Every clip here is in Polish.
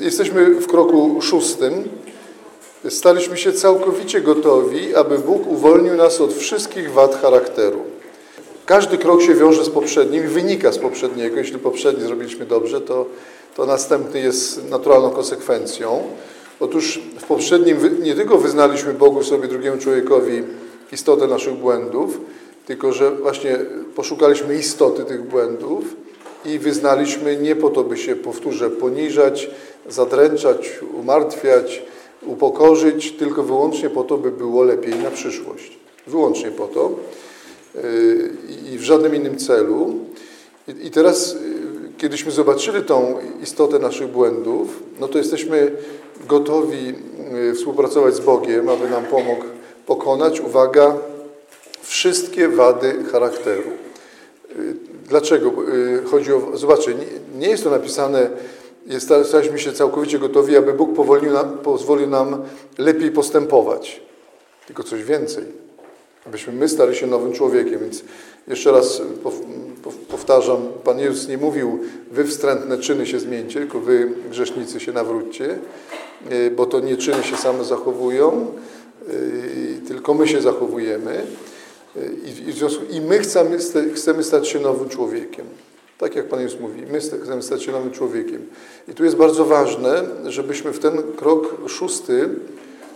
Jesteśmy w kroku szóstym. Staliśmy się całkowicie gotowi, aby Bóg uwolnił nas od wszystkich wad charakteru. Każdy krok się wiąże z poprzednim i wynika z poprzedniego. Jeśli poprzedni zrobiliśmy dobrze, to, to następny jest naturalną konsekwencją. Otóż w poprzednim nie tylko wyznaliśmy Bogu sobie, drugiemu człowiekowi istotę naszych błędów, tylko że właśnie poszukaliśmy istoty tych błędów i wyznaliśmy nie po to, by się, powtórzę, poniżać, zadręczać, umartwiać, upokorzyć, tylko wyłącznie po to, by było lepiej na przyszłość. Wyłącznie po to yy, i w żadnym innym celu. I teraz, yy, kiedyśmy zobaczyli tą istotę naszych błędów, no to jesteśmy gotowi yy, współpracować z Bogiem, aby nam pomógł pokonać, uwaga, wszystkie wady charakteru. Dlaczego? Chodzi o, zobaczcie, nie jest to napisane, staliśmy się całkowicie gotowi, aby Bóg nam, pozwolił nam lepiej postępować. Tylko coś więcej. Abyśmy my stali się nowym człowiekiem. Więc jeszcze raz powtarzam, Pan Jezus nie mówił, wy wstrętne czyny się zmieńcie, tylko wy grzesznicy się nawróćcie, bo to nie czyny się same zachowują, tylko my się zachowujemy. I, I, my chcemy, chcemy stać się nowym człowiekiem. Tak jak Pan Jezus mówi, my chcemy stać się nowym człowiekiem. I tu jest bardzo ważne, żebyśmy w ten krok szósty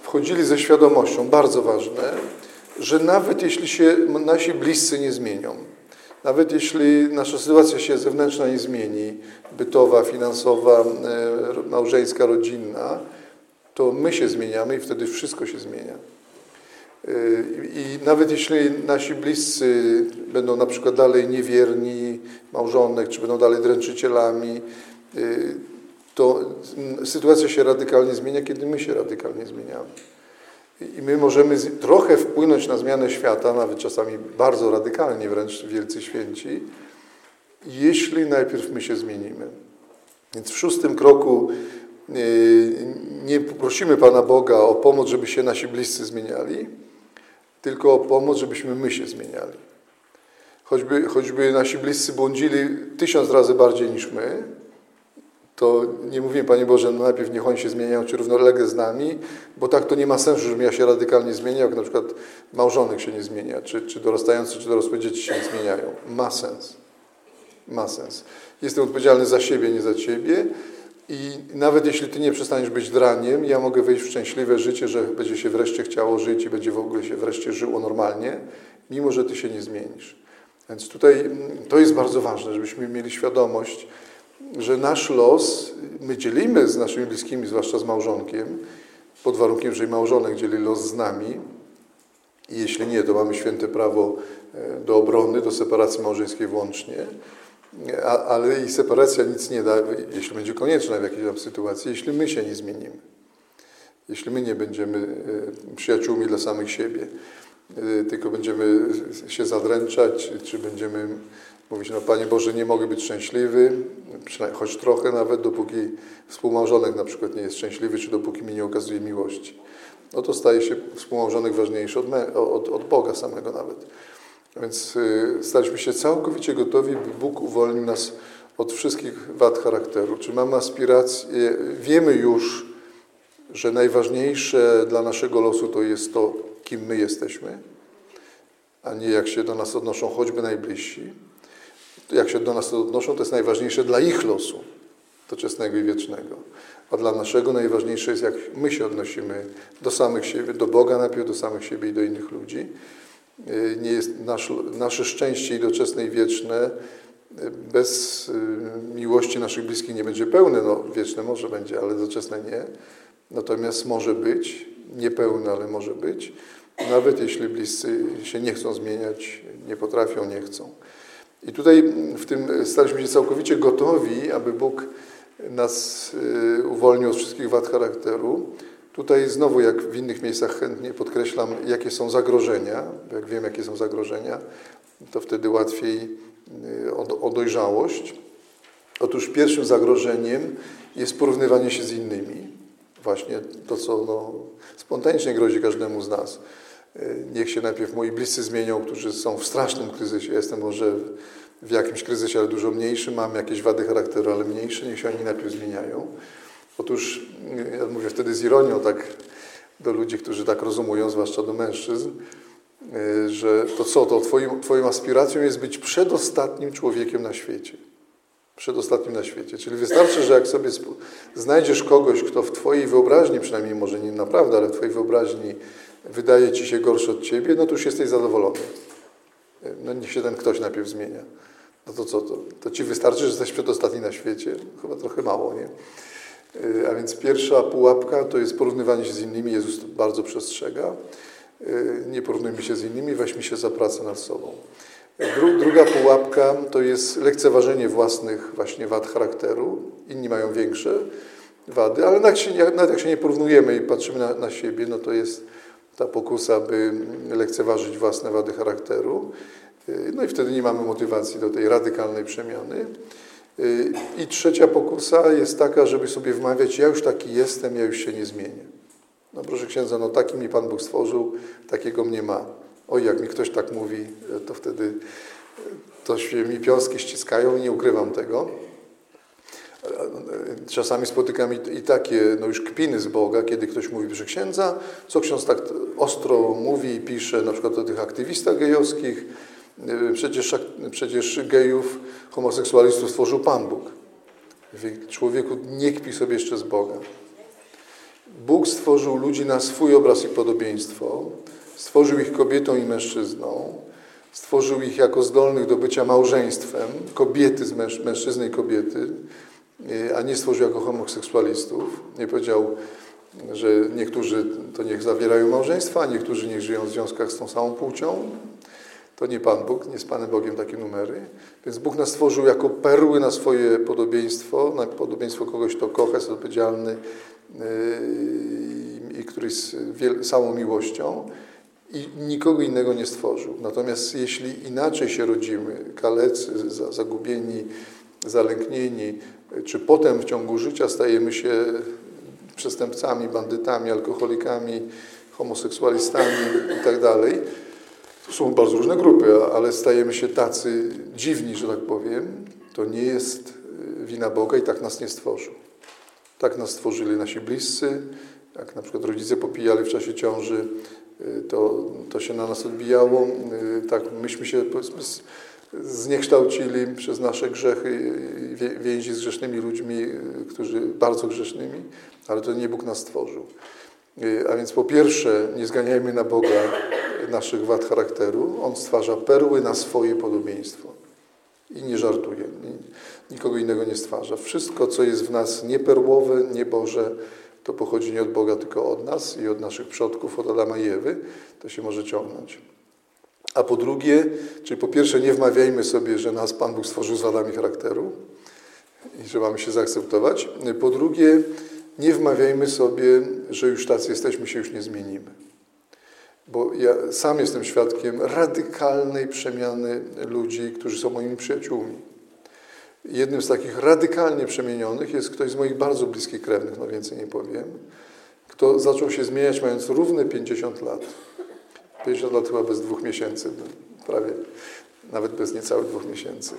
wchodzili ze świadomością, bardzo ważne, że nawet jeśli się nasi bliscy nie zmienią, nawet jeśli nasza sytuacja się zewnętrzna nie zmieni, bytowa, finansowa, e, małżeńska, rodzinna, to my się zmieniamy i wtedy wszystko się zmienia. I nawet jeśli nasi bliscy będą na przykład dalej niewierni, małżonek, czy będą dalej dręczycielami, y, to sytuacja się radykalnie zmienia, kiedy my się radykalnie zmieniamy. I my możemy trochę wpłynąć na zmianę świata, nawet czasami bardzo radykalnie, wręcz wielcy święci, jeśli najpierw my się zmienimy. Więc w szóstym kroku y, nie prosimy Pana Boga o pomoc, żeby się nasi bliscy zmieniali, tylko o pomoc, żebyśmy my się zmieniali. Choćby, choćby nasi bliscy błądzili tysiąc razy bardziej niż my, to nie mówimy, Panie Boże, no najpierw niech oni się zmieniają, czy równolegle z nami, bo tak to nie ma sensu, żebym ja się radykalnie zmieniał, jak na przykład małżonek się nie zmienia, czy, czy dorastający, czy dorosłe dzieci się nie zmieniają. Ma sens. Ma sens. Jestem odpowiedzialny za siebie, nie za Ciebie i nawet jeśli Ty nie przestaniesz być draniem, ja mogę wejść w szczęśliwe życie, że będzie się wreszcie chciało żyć i będzie w ogóle się wreszcie żyło normalnie, mimo że Ty się nie zmienisz. Więc tutaj mm, to jest bardzo ważne, żebyśmy mieli świadomość, że nasz los my dzielimy z naszymi bliskimi, zwłaszcza z małżonkiem, pod warunkiem, że i małżonek dzieli los z nami. I jeśli nie, to mamy święte prawo e, do obrony, do separacji małżeńskiej włącznie ale i separacja nic nie da, jeśli będzie konieczna w jakiejś tam sytuacji, jeśli my się nie zmienimy. Jeśli my nie będziemy e, przyjaciółmi dla samych siebie, e, tylko będziemy się zadręczać, czy będziemy mówić, no Panie Boże, nie mogę być szczęśliwy, choć trochę nawet, dopóki współmałżonek na przykład nie jest szczęśliwy, czy dopóki mi nie okazuje miłości. No to staje się współmałżonek ważniejszy od, od, od Boga samego nawet. Więc y, staliśmy się całkowicie gotowi, by Bóg uwolnił nas od wszystkich wad charakteru. Czy mamy aspiracje? Wiemy już, że najważniejsze dla naszego losu to jest to, kim my jesteśmy, a nie jak się do nas odnoszą choćby najbliżsi. Jak się do nas odnoszą, to jest najważniejsze dla ich losu, doczesnego i wiecznego. A dla naszego najważniejsze jest, jak my się odnosimy do samych siebie, do Boga najpierw, do samych siebie i do innych ludzi. Y, nie jest nasz, nasze szczęście i doczesne i wieczne y, bez y, miłości naszych bliskich nie będzie pełne. No, wieczne może będzie, ale doczesne nie. Natomiast może być, niepełne, ale może być, nawet jeśli bliscy się nie chcą zmieniać, nie potrafią, nie chcą. I tutaj w tym staliśmy się całkowicie gotowi, aby Bóg nas uwolnił od wszystkich wad charakteru. Tutaj znowu, jak w innych miejscach, chętnie podkreślam, jakie są zagrożenia. Jak wiem, jakie są zagrożenia, to wtedy łatwiej y, o, dojrzałość. Otóż pierwszym zagrożeniem jest porównywanie się z innymi. Właśnie to, co no, spontanicznie grozi każdemu z nas. Y, niech się najpierw moi bliscy zmienią, którzy są w strasznym kryzysie. Jestem może w jakimś kryzysie, ale dużo mniejszy. Mam jakieś wady charakteru, ale mniejsze. Niech się oni najpierw zmieniają. Otóż, ja mówię wtedy z ironią tak do ludzi, którzy tak rozumują, zwłaszcza do mężczyzn, że to co, to twoim, twoją aspiracją jest być przedostatnim człowiekiem na świecie. Przedostatnim na świecie. Czyli wystarczy, że jak sobie znajdziesz kogoś, kto w twojej wyobraźni, przynajmniej może nie naprawdę, ale w twojej wyobraźni wydaje ci się gorszy od ciebie, no to już jesteś zadowolony. No niech się ten ktoś najpierw zmienia. No to co, to, to ci wystarczy, że jesteś przedostatni na świecie? Chyba trochę mało, nie? A więc pierwsza pułapka to jest porównywanie się z innymi. Jezus bardzo przestrzega. Nie porównujmy się z innymi, weźmy się za pracę nad sobą. Dru, druga pułapka to jest lekceważenie własnych właśnie wad charakteru. Inni mają większe wady, ale nawet, jak się nie porównujemy i patrzymy na, na siebie, no to jest ta pokusa, by lekceważyć własne wady charakteru. No i wtedy nie mamy motywacji do tej radykalnej przemiany. I trzecia pokusa jest taka, żeby sobie wmawiać, ja już taki jestem, ja już się nie zmienię. No proszę księdza, no taki mi Pan Bóg stworzył, takiego mnie ma. Oj, jak mi ktoś tak mówi, to wtedy to się mi piąski ściskają i nie ukrywam tego. Czasami spotykam i, takie no już kpiny z Boga, kiedy ktoś mówi, proszę księdza, co ksiądz tak ostro mówi i pisze na przykład o tych aktywistach gejowskich, przecież, przecież gejów, homoseksualistów stworzył Pan Bóg. Człowieku, nie kpi sobie jeszcze z Boga. Bóg stworzył ludzi na swój obraz i podobieństwo. Stworzył ich kobietą i mężczyzną. Stworzył ich jako zdolnych do bycia małżeństwem, kobiety z męż, mężczyzny i kobiety, a nie stworzył jako homoseksualistów. Nie powiedział, że niektórzy to niech zawierają małżeństwa, a niektórzy niech żyją w związkach z tą samą płcią. To nie Pan Bóg, nie z Panem Bogiem takie numery. Więc Bóg nas stworzył jako perły na swoje podobieństwo, na podobieństwo kogoś, kto kocha, jest odpowiedzialny yy, i który jest samą miłością i nikogo innego nie stworzył. Natomiast jeśli inaczej się rodzimy, kalecy, zagubieni, zalęknieni, czy potem w ciągu życia stajemy się przestępcami, bandytami, alkoholikami, homoseksualistami itd., tak są bardzo różne grupy, ale stajemy się tacy dziwni, że tak powiem, to nie jest y, wina Boga i tak nas nie stworzył. Tak nas stworzyli nasi bliscy, jak na przykład rodzice popijali w czasie ciąży, y, to, to się na nas odbijało. Y, tak myśmy się powiedzmy zniekształcili przez nasze grzechy więzi z grzesznymi ludźmi, którzy bardzo grzesznymi, ale to nie Bóg nas stworzył. A więc po pierwsze nie zganiajmy na Boga naszych wad charakteru. On stwarza perły na swoje podobieństwo. I nie żartuje. Nikogo innego nie stwarza. Wszystko, co jest w nas nieperłowe, nieboże, to pochodzi nie od Boga, tylko od nas i od naszych przodków, od Adama i Ewy. To się może ciągnąć. A po drugie, czyli po pierwsze nie wmawiajmy sobie, że nas Pan Bóg stworzył z wadami charakteru i że mamy się zaakceptować. Po drugie, nie wmawiajmy sobie, że już tacy jesteśmy, się już nie zmienimy. Bo ja sam jestem świadkiem radykalnej przemiany ludzi, którzy są moimi przyjaciółmi. Jednym z takich radykalnie przemienionych jest ktoś z moich bardzo bliskich krewnych, no więcej nie powiem, kto zaczął się zmieniać mając równe 50 lat. 50 lat chyba bez dwóch miesięcy, prawie, nawet bez niecałych dwóch miesięcy.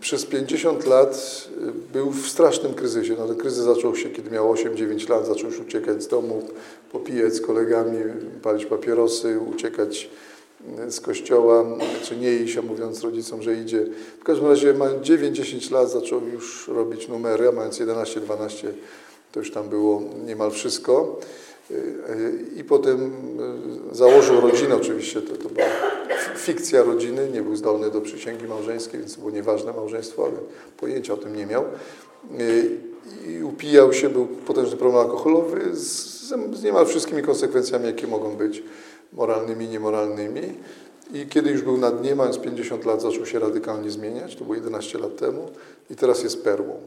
Przez 50 lat yy, był w strasznym kryzysie. No, ten kryzys zaczął się, kiedy miał 8-9 lat, zaczął już uciekać z domu, popijać z kolegami, palić papierosy, uciekać yy, z kościoła, czy nie iść, a mówiąc rodzicom, że idzie. W każdym razie mając 9-10 lat zaczął już robić numery, a mając 11-12 to już tam było niemal wszystko. I potem e, założył rodzinę, oczywiście to, to była fikcja rodziny, nie był zdolny do przysięgi małżeńskiej, więc było nieważne małżeństwo, ale pojęcia o tym nie miał. E, I upijał się, był potężny problem alkoholowy z, z niemal wszystkimi konsekwencjami, jakie mogą być moralnymi, niemoralnymi. I kiedy już był na dnie, mając 50 lat, zaczął się radykalnie zmieniać, to było 11 lat temu, i teraz jest perłą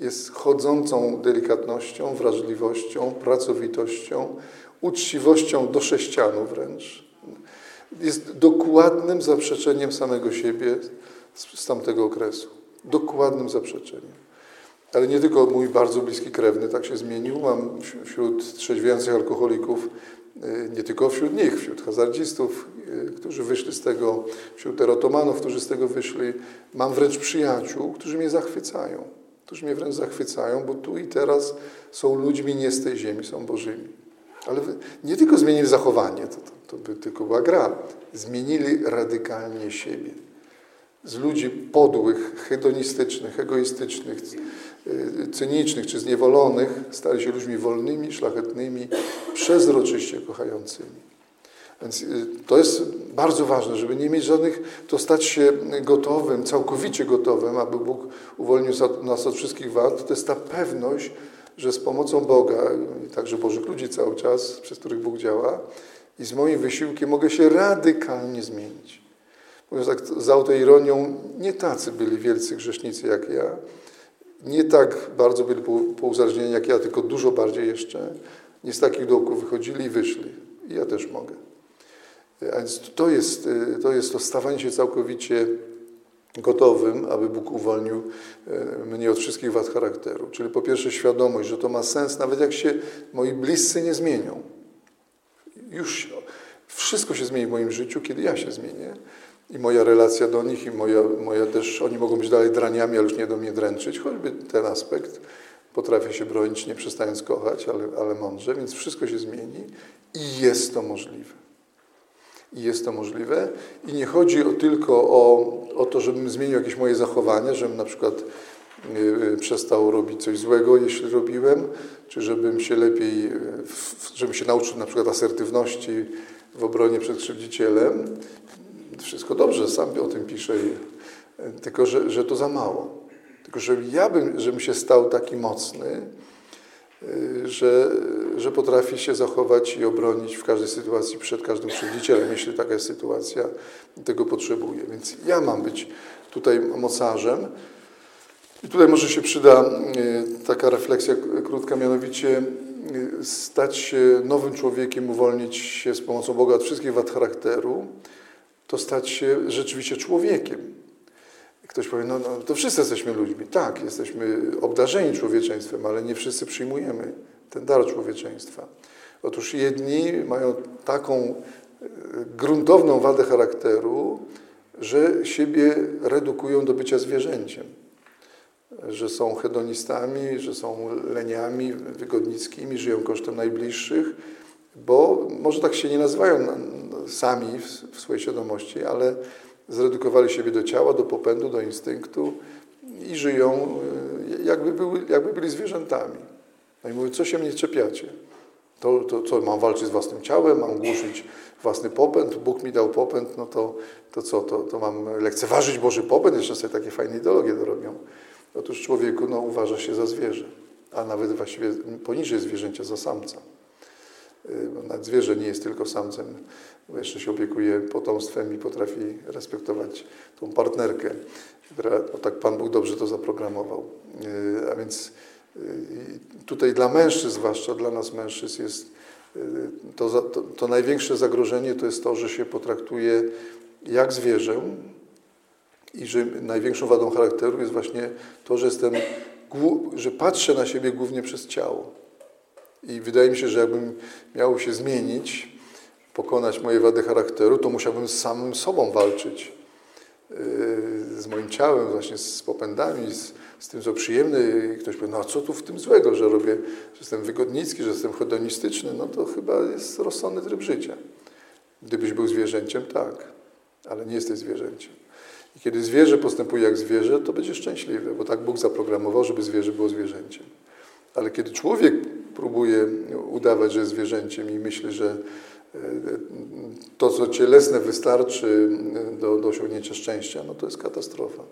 jest chodzącą delikatnością, wrażliwością, pracowitością, uczciwością do sześcianu wręcz. Jest dokładnym zaprzeczeniem samego siebie z, z tamtego okresu. Dokładnym zaprzeczeniem. Ale nie tylko mój bardzo bliski krewny tak się zmienił. Mam wśród trzeźwiejących alkoholików, y, nie tylko wśród nich, wśród hazardzistów, y, którzy wyszli z tego, wśród erotomanów, którzy z tego wyszli. Mam wręcz przyjaciół, którzy mnie zachwycają którzy mnie wręcz zachwycają, bo tu i teraz są ludźmi nie z tej ziemi, są Bożymi. Ale nie tylko zmienili zachowanie, to, to, to by tylko była gra. Zmienili radykalnie siebie. Z ludzi podłych, hedonistycznych, egoistycznych, y, cynicznych czy zniewolonych stali się ludźmi wolnymi, szlachetnymi, przezroczyście kochającymi. Więc y, to jest bardzo ważne, żeby nie mieć żadnych, to stać się gotowym, całkowicie gotowym, aby Bóg uwolnił nas od wszystkich wad. To jest ta pewność, że z pomocą Boga i także Bożych ludzi cały czas, przez których Bóg działa, i z moim wysiłkiem mogę się radykalnie zmienić. Mówiąc tak z autoironią, nie tacy byli wielcy grzesznicy jak ja, nie tak bardzo byli pouzależnieni jak ja, tylko dużo bardziej jeszcze. Nie z takich dołków wychodzili i wyszli. I ja też mogę. A więc to jest, to jest to stawanie się całkowicie gotowym, aby Bóg uwolnił e, mnie od wszystkich wad charakteru. Czyli po pierwsze świadomość, że to ma sens, nawet jak się moi bliscy nie zmienią. Już wszystko się zmieni w moim życiu, kiedy ja się zmienię. I moja relacja do nich, i moja, moja też, oni mogą być dalej draniami, ale już nie do mnie dręczyć, choćby ten aspekt. Potrafię się bronić, nie przestając kochać, ale, ale mądrze, więc wszystko się zmieni i jest to możliwe i jest to możliwe. I nie chodzi o, tylko o, o to, żebym zmienił jakieś moje zachowania, żebym na przykład y, przestał robić coś złego, jeśli robiłem, czy żebym się lepiej, y, żebym się nauczył na przykład asertywności w obronie przed krzywdzicielem. Wszystko dobrze, sam o tym piszę, tylko że, że to za mało. Tylko że ja bym, żebym się stał taki mocny, Y, że, że potrafi się zachować i obronić w każdej sytuacji przed każdym krzywdzicielem, jeśli taka jest sytuacja, tego potrzebuje. Więc ja mam być tutaj mocarzem. I tutaj może się przyda y, taka refleksja krótka, mianowicie y, stać się nowym człowiekiem, uwolnić się z pomocą Boga od wszystkich wad charakteru, to stać się rzeczywiście człowiekiem. Ktoś powie, no, no to wszyscy jesteśmy ludźmi. Tak, jesteśmy obdarzeni człowieczeństwem, ale nie wszyscy przyjmujemy ten dar człowieczeństwa. Otóż jedni mają taką e, gruntowną wadę charakteru, że siebie redukują do bycia zwierzęciem. Że są hedonistami, że są leniami wygodnickimi, żyją kosztem najbliższych, bo może tak się nie nazywają sami w swojej świadomości, ale zredukowali siebie do ciała, do popędu, do instynktu i żyją e, jakby, były, jakby byli zwierzętami. No i mówię, co się mnie czepiacie? To, to co, mam walczyć z własnym ciałem, mam głuszyć własny popęd, Bóg mi dał popęd, no to, to co, to, to mam lekceważyć Boży popęd? Jeszcze sobie takie fajne ideologie dorobią. Otóż człowieku no, uważa się za zwierzę, a nawet właściwie poniżej zwierzęcia za samca. E, nawet zwierzę nie jest tylko samcem jeszcze się opiekuje potomstwem i potrafi respektować tą partnerkę, która, no tak Pan Bóg dobrze to zaprogramował. E, a więc tutaj dla mężczyzn, zwłaszcza dla nas mężczyzn, jest e, to, to, to największe zagrożenie to jest to, że się potraktuje jak zwierzę i że największą wadą charakteru jest właśnie to, że jestem, że patrzę na siebie głównie przez ciało. I wydaje mi się, że jakbym miał się zmienić, pokonać moje wady charakteru, to musiałbym z samym sobą walczyć. Yy, z moim ciałem, właśnie z popędami, z, z tym, co przyjemne. I ktoś powie, no a co tu w tym złego, że robię, że jestem wygodnicki, że jestem hedonistyczny? No to chyba jest rozsądny tryb życia. Gdybyś był zwierzęciem, tak, ale nie jesteś zwierzęciem. I kiedy zwierzę postępuje jak zwierzę, to będzie szczęśliwe, bo tak Bóg zaprogramował, żeby zwierzę było zwierzęciem. Ale kiedy człowiek próbuje udawać, że jest zwierzęciem i myśli, że to, co cielesne wystarczy do, do osiągnięcia szczęścia, no to jest katastrofa.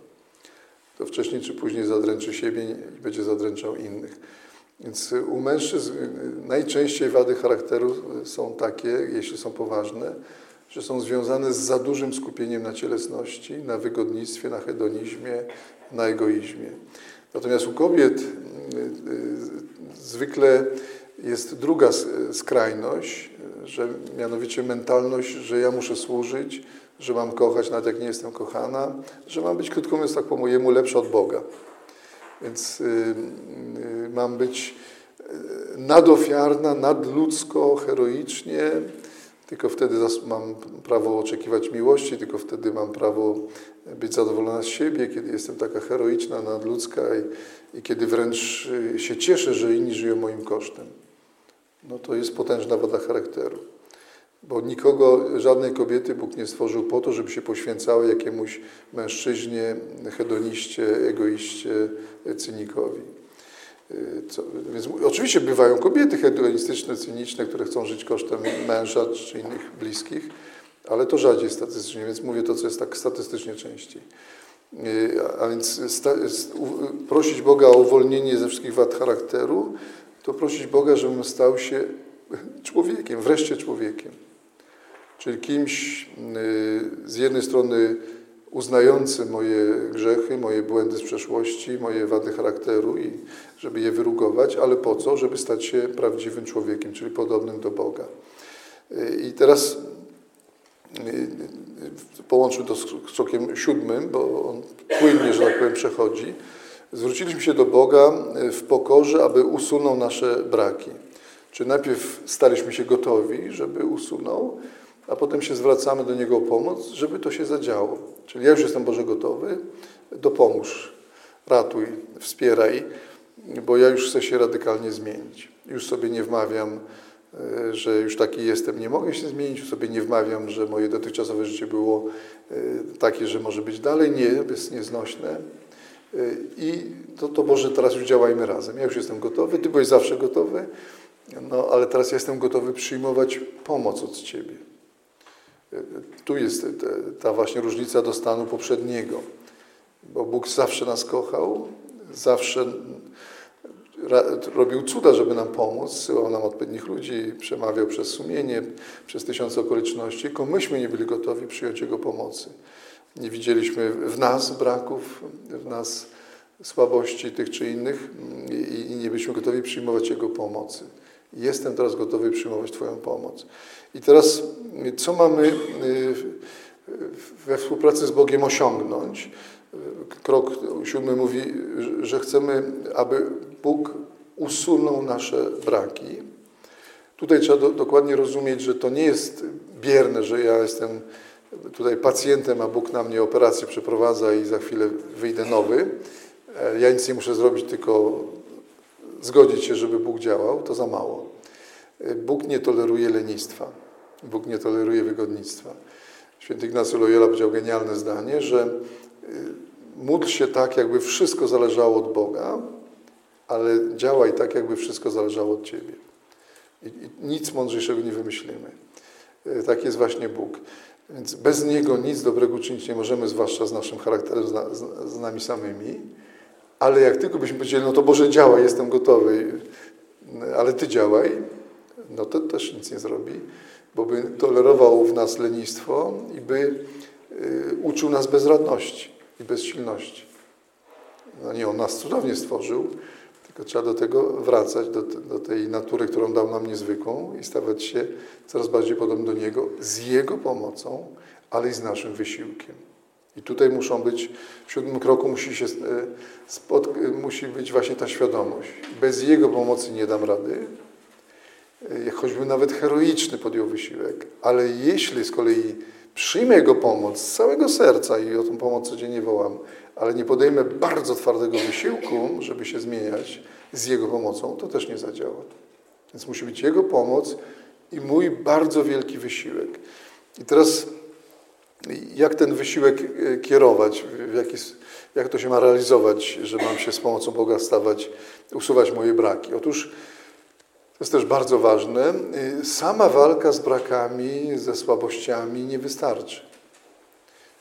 To wcześniej czy później zadręczy siebie i będzie zadręczał innych. Więc u mężczyzn najczęściej wady charakteru są takie, jeśli są poważne, że są związane z za dużym skupieniem na cielesności, na wygodnictwie, na hedonizmie, na egoizmie. Natomiast u kobiet y, y, zwykle jest druga skrajność, że mianowicie mentalność, że ja muszę służyć, że mam kochać, nawet jak nie jestem kochana, że mam być, krótko mówiąc, tak po mojemu, lepsza od Boga. Więc y, y, mam być y, nadofiarna, nadludzko, heroicznie, tylko wtedy mam prawo oczekiwać miłości, tylko wtedy mam prawo być zadowolona z siebie, kiedy jestem taka heroiczna, nadludzka i, i kiedy wręcz y, się cieszę, że inni żyją moim kosztem. No to jest potężna wada charakteru. Bo nikogo, żadnej kobiety Bóg nie stworzył po to, żeby się poświęcały jakiemuś mężczyźnie, hedoniście, egoiście, cynikowi. Y, co, więc oczywiście bywają kobiety hedonistyczne, cyniczne, które chcą żyć kosztem męża czy innych bliskich, ale to rzadziej statystycznie, więc mówię to, co jest tak statystycznie częściej. Y, a więc sta, prosić Boga o uwolnienie ze wszystkich wad charakteru, to prosić Boga, żebym stał się człowiekiem, wreszcie człowiekiem. Czyli kimś y, z jednej strony uznający moje grzechy, moje błędy z przeszłości, moje wady charakteru i żeby je wyrugować, ale po co? Żeby stać się prawdziwym człowiekiem, czyli podobnym do Boga. I teraz połączmy to z krokiem siódmym, bo on płynnie, że tak powiem, przechodzi. Zwróciliśmy się do Boga w pokorze, aby usunął nasze braki. Czy najpierw staliśmy się gotowi, żeby usunął, a potem się zwracamy do Niego o pomoc, żeby to się zadziało. Czyli ja już jestem Boże gotowy, dopomóż, ratuj, wspieraj, bo ja już chcę się radykalnie zmienić. Już sobie nie wmawiam, e, że już taki jestem, nie mogę się zmienić, już sobie nie wmawiam, że moje dotychczasowe życie było e, takie, że może być dalej. Nie, jest nieznośne. E, I to, to Boże, teraz już działajmy razem. Ja już jestem gotowy, Ty byłeś zawsze gotowy, no ale teraz jestem gotowy przyjmować pomoc od Ciebie. Tu jest ta właśnie różnica do stanu poprzedniego, bo Bóg zawsze nas kochał, zawsze robił cuda, żeby nam pomóc, syłał nam odpowiednich ludzi, przemawiał przez sumienie, przez tysiące okoliczności, tylko myśmy nie byli gotowi przyjąć Jego pomocy. Nie widzieliśmy w nas braków, w nas słabości tych czy innych i nie byliśmy gotowi przyjmować Jego pomocy. Jestem teraz gotowy przyjmować Twoją pomoc. I teraz, co mamy y, we współpracy z Bogiem osiągnąć? Krok siódmy mówi, że chcemy, aby Bóg usunął nasze braki. Tutaj trzeba do, dokładnie rozumieć, że to nie jest bierne, że ja jestem tutaj pacjentem, a Bóg na mnie operację przeprowadza i za chwilę wyjdę nowy. E, ja nic nie muszę zrobić, tylko zgodzić się, żeby Bóg działał, to za mało. Bóg nie toleruje lenistwa. Bóg nie toleruje wygodnictwa. Święty Ignacy Loyola powiedział genialne zdanie, że y, módl się tak, jakby wszystko zależało od Boga, ale działaj tak, jakby wszystko zależało od Ciebie. I, nic mądrzejszego nie wymyślimy. Y, tak jest właśnie Bóg. Więc bez Niego nic dobrego czynić nie możemy, zwłaszcza z naszym charakterem, z, nami samymi. Ale jak tylko byśmy powiedzieli, no to Boże działaj, jestem gotowy, ale Ty działaj, no to też nic nie zrobi bo by tolerował w nas lenistwo i by y, uczył nas bezradności i bezsilności. No nie, On nas cudownie stworzył, tylko trzeba do tego wracać, do, do tej natury, którą dał nam niezwykłą i stawać się coraz bardziej podobnym do Niego z Jego pomocą, ale i z naszym wysiłkiem. I tutaj muszą być, w siódmym kroku musi, się, e, musi być właśnie ta świadomość. Bez Jego pomocy nie dam rady, E, choćby nawet heroiczny podjął wysiłek, ale jeśli z kolei przyjmę Jego pomoc z całego serca i o tą pomoc codziennie wołam, ale nie podejmę bardzo twardego wysiłku, żeby się zmieniać z Jego pomocą, to też nie zadziała. Więc musi być Jego pomoc i mój bardzo wielki wysiłek. I teraz jak ten wysiłek e, kierować, jaki, jak to się ma realizować, że mam się z pomocą Boga stawać, usuwać moje braki? Otóż to jest też bardzo ważne. Y, sama walka z brakami, ze słabościami nie wystarczy.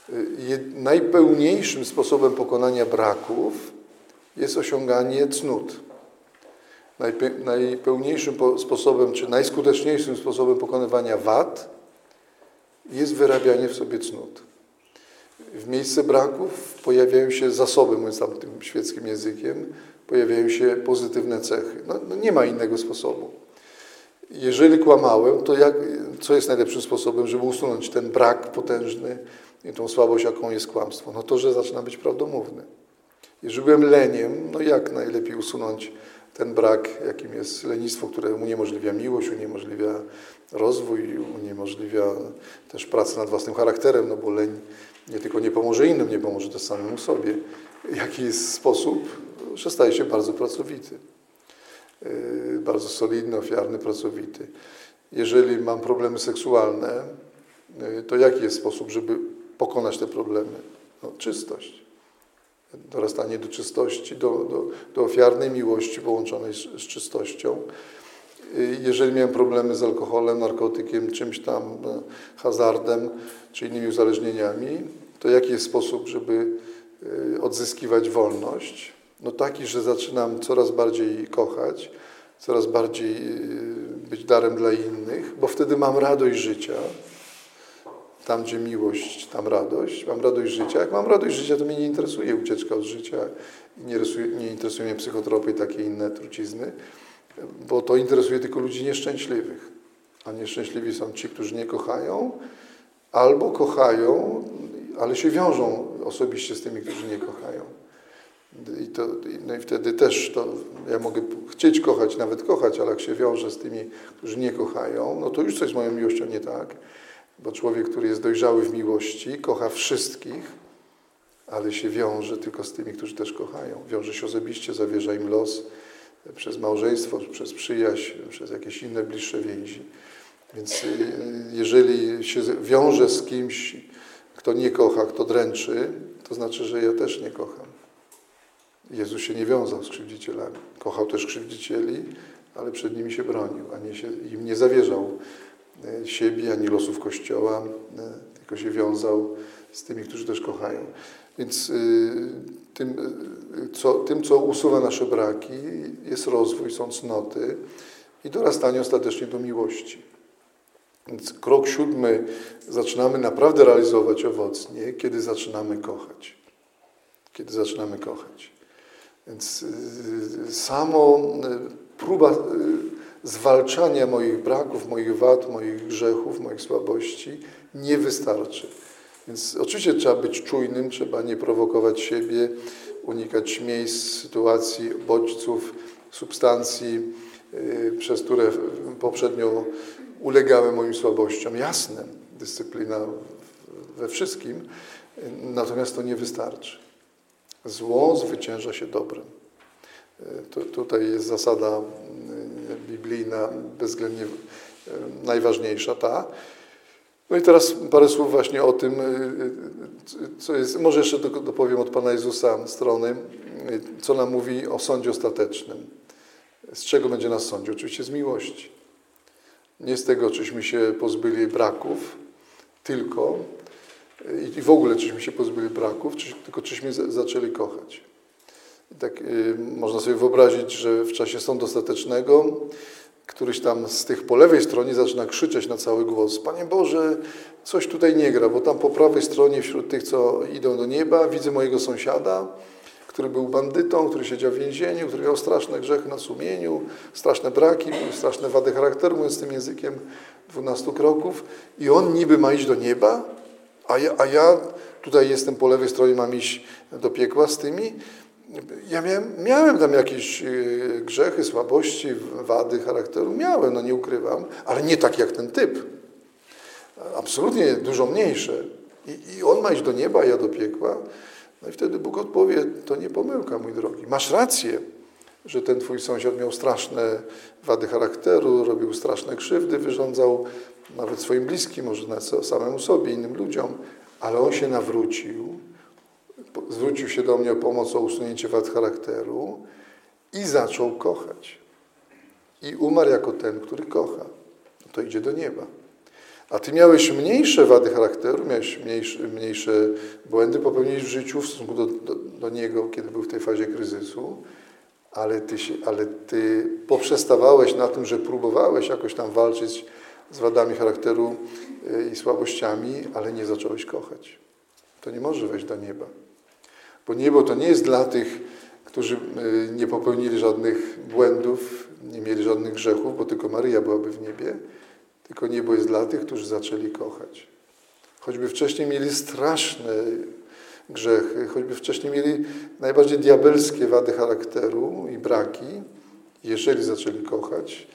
Y, najpełniejszym sposobem pokonania braków jest osiąganie cnót. Najpełniejszym sposobem, czy najskuteczniejszym sposobem pokonywania wad jest wyrabianie w sobie cnót. W miejsce braków pojawiają się zasoby, mówiąc tam tym świeckim językiem, pojawiają się pozytywne cechy. No, no nie ma innego sposobu. Jeżeli kłamałem, to jak, co jest najlepszym sposobem, żeby usunąć ten brak potężny i tą słabość, jaką jest kłamstwo? No to, że zaczyna być prawdomówny. Jeżeli byłem leniem, no jak najlepiej usunąć ten brak, jakim jest lenistwo, które uniemożliwia miłość, uniemożliwia rozwój, uniemożliwia też pracę nad własnym charakterem, no bo leń nie tylko nie pomoże innym, nie pomoże też samemu sobie. Jaki jest sposób? Że staje się bardzo pracowity. Yy, bardzo solidny, ofiarny, pracowity. Jeżeli mam problemy seksualne, yy, to jaki jest sposób, żeby pokonać te problemy? No, czystość. Dorastanie do czystości, do, do, do ofiarnej miłości połączonej z, z czystością. Yy, jeżeli miałem problemy z alkoholem, narkotykiem, czymś tam, hazardem czy innymi uzależnieniami, to jaki jest sposób, żeby odzyskiwać wolność? No taki, że zaczynam coraz bardziej kochać, coraz bardziej y, być darem dla innych, bo wtedy mam radość życia. Tam, gdzie miłość, tam radość. Mam radość życia. Jak mam radość życia, to mnie nie interesuje ucieczka od życia, nie, rysuje, nie interesuje mnie psychotropy i takie inne trucizny, bo to interesuje tylko ludzi nieszczęśliwych. A nieszczęśliwi są ci, którzy nie kochają, albo kochają, ale się wiążą osobiście z tymi, którzy nie kochają. I, to, no i wtedy też to, ja mogę chcieć kochać, nawet kochać, ale jak się wiąże z tymi, którzy nie kochają, no to już coś z moją miłością nie tak. Bo człowiek, który jest dojrzały w miłości, kocha wszystkich, ale się wiąże tylko z tymi, którzy też kochają. Wiąże się osobiście, zawierza im los przez małżeństwo, przez przyjaźń, przez jakieś inne bliższe więzi. Więc y, jeżeli się wiąże z kimś, kto nie kocha, kto dręczy, to znaczy, że ja też nie kocham. Jezus się nie wiązał z krzywdzicielami. Kochał też krzywdzicieli, ale przed nimi się bronił, a nie się, im nie zawierzał e, siebie ani losów Kościoła, e, tylko się wiązał z tymi, którzy też kochają. Więc tym co, tym, co usuwa nasze braki, jest rozwój, są cnoty i dorastanie ostatecznie do miłości. Więc krok siódmy zaczynamy naprawdę realizować owocnie, kiedy zaczynamy kochać. Kiedy zaczynamy kochać. Więc y, samo y, próba y, zwalczania moich braków, moich wad, moich grzechów, moich słabości nie wystarczy. Więc oczywiście trzeba być czujnym, trzeba nie prowokować siebie, unikać miejsc, sytuacji, bodźców, substancji, przez które poprzednio ulegałem moim słabościom. Jasne, dyscyplina we wszystkim, natomiast to nie wystarczy. Zło zwycięża się dobrem. E, to, tutaj jest zasada e, biblijna bezwzględnie najważniejsza ta. No i teraz parę słów właśnie o tym, co jest, może jeszcze dopowiem od Pana Jezusa strony, co nam mówi o sądzie ostatecznym. Z czego będzie nas sądził? Oczywiście z miłości. Nie z tego, czyśmy się pozbyli braków, tylko i w ogóle czyśmy się pozbyli braków, czy, tylko czyśmy zaczęli kochać. I tak y, można sobie wyobrazić, że w czasie sądu ostatecznego któryś tam z tych po lewej stronie zaczyna krzyczeć na cały głos: Panie Boże, coś tutaj nie gra, bo tam po prawej stronie wśród tych, co idą do nieba, widzę mojego sąsiada, który był bandytą, który siedział w więzieniu, który miał straszne grzechy na sumieniu, straszne braki, straszne wady charakteru, mówiąc tym językiem dwunastu kroków, i on niby ma iść do nieba, a ja, a ja tutaj jestem po lewej stronie, mam iść do piekła z tymi. Ja miałem, miałem tam jakieś y, grzechy, słabości, wady charakteru, miałem, no nie ukrywam, ale nie tak jak ten typ. Absolutnie dużo mniejsze. I, I on ma iść do nieba, ja do piekła. No i wtedy Bóg odpowie, to nie pomyłka, mój drogi. Masz rację, że ten twój sąsiad miał straszne wady charakteru, robił straszne krzywdy, wyrządzał nawet swoim bliskim, może nawet samemu sobie, innym ludziom, ale on się nawrócił, zwrócił się do mnie o pomoc, o usunięcie wad charakteru i zaczął kochać. I umarł jako ten, który kocha. To idzie do nieba. A ty miałeś mniejsze wady charakteru, miałeś mniejsze, mniejsze błędy popełniłeś w życiu w stosunku do, do, do niego, kiedy był w tej fazie kryzysu, ale ty, się, ale ty poprzestawałeś na tym, że próbowałeś jakoś tam walczyć z wadami charakteru y, i słabościami, ale nie zacząłeś kochać. To nie może wejść do nieba. Bo niebo to nie jest dla tych, którzy y, nie popełnili żadnych błędów, nie mieli żadnych grzechów, bo tylko Maryja byłaby w niebie, tylko niebo jest dla tych, którzy zaczęli kochać. Choćby wcześniej mieli straszne grzechy, choćby wcześniej mieli najbardziej diabelskie wady charakteru i braki, Jeżeli zaczęli kochać,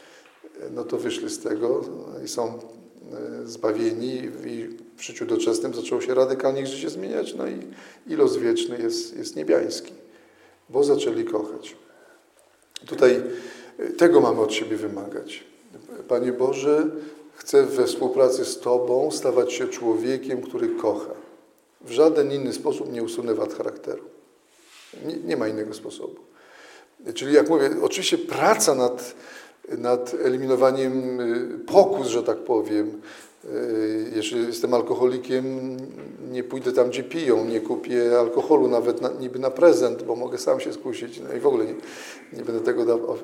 no to wyszli z tego i są zbawieni i w życiu doczesnym zaczęło się radykalnie życie zmieniać, no i, i los wieczny jest, jest niebiański, bo zaczęli kochać. Tutaj tego mamy od siebie wymagać. Panie Boże, chcę we współpracy z Tobą stawać się człowiekiem, który kocha. W żaden inny sposób nie usunę wad charakteru. Nie, nie ma innego sposobu. Czyli jak mówię, oczywiście praca nad, nad eliminowaniem y, pokus, że tak powiem, Y, jeżeli jestem alkoholikiem, nie pójdę tam, gdzie piją, nie kupię alkoholu nawet na, niby na prezent, bo mogę sam się skusić, no i w ogóle nie, nie będę tego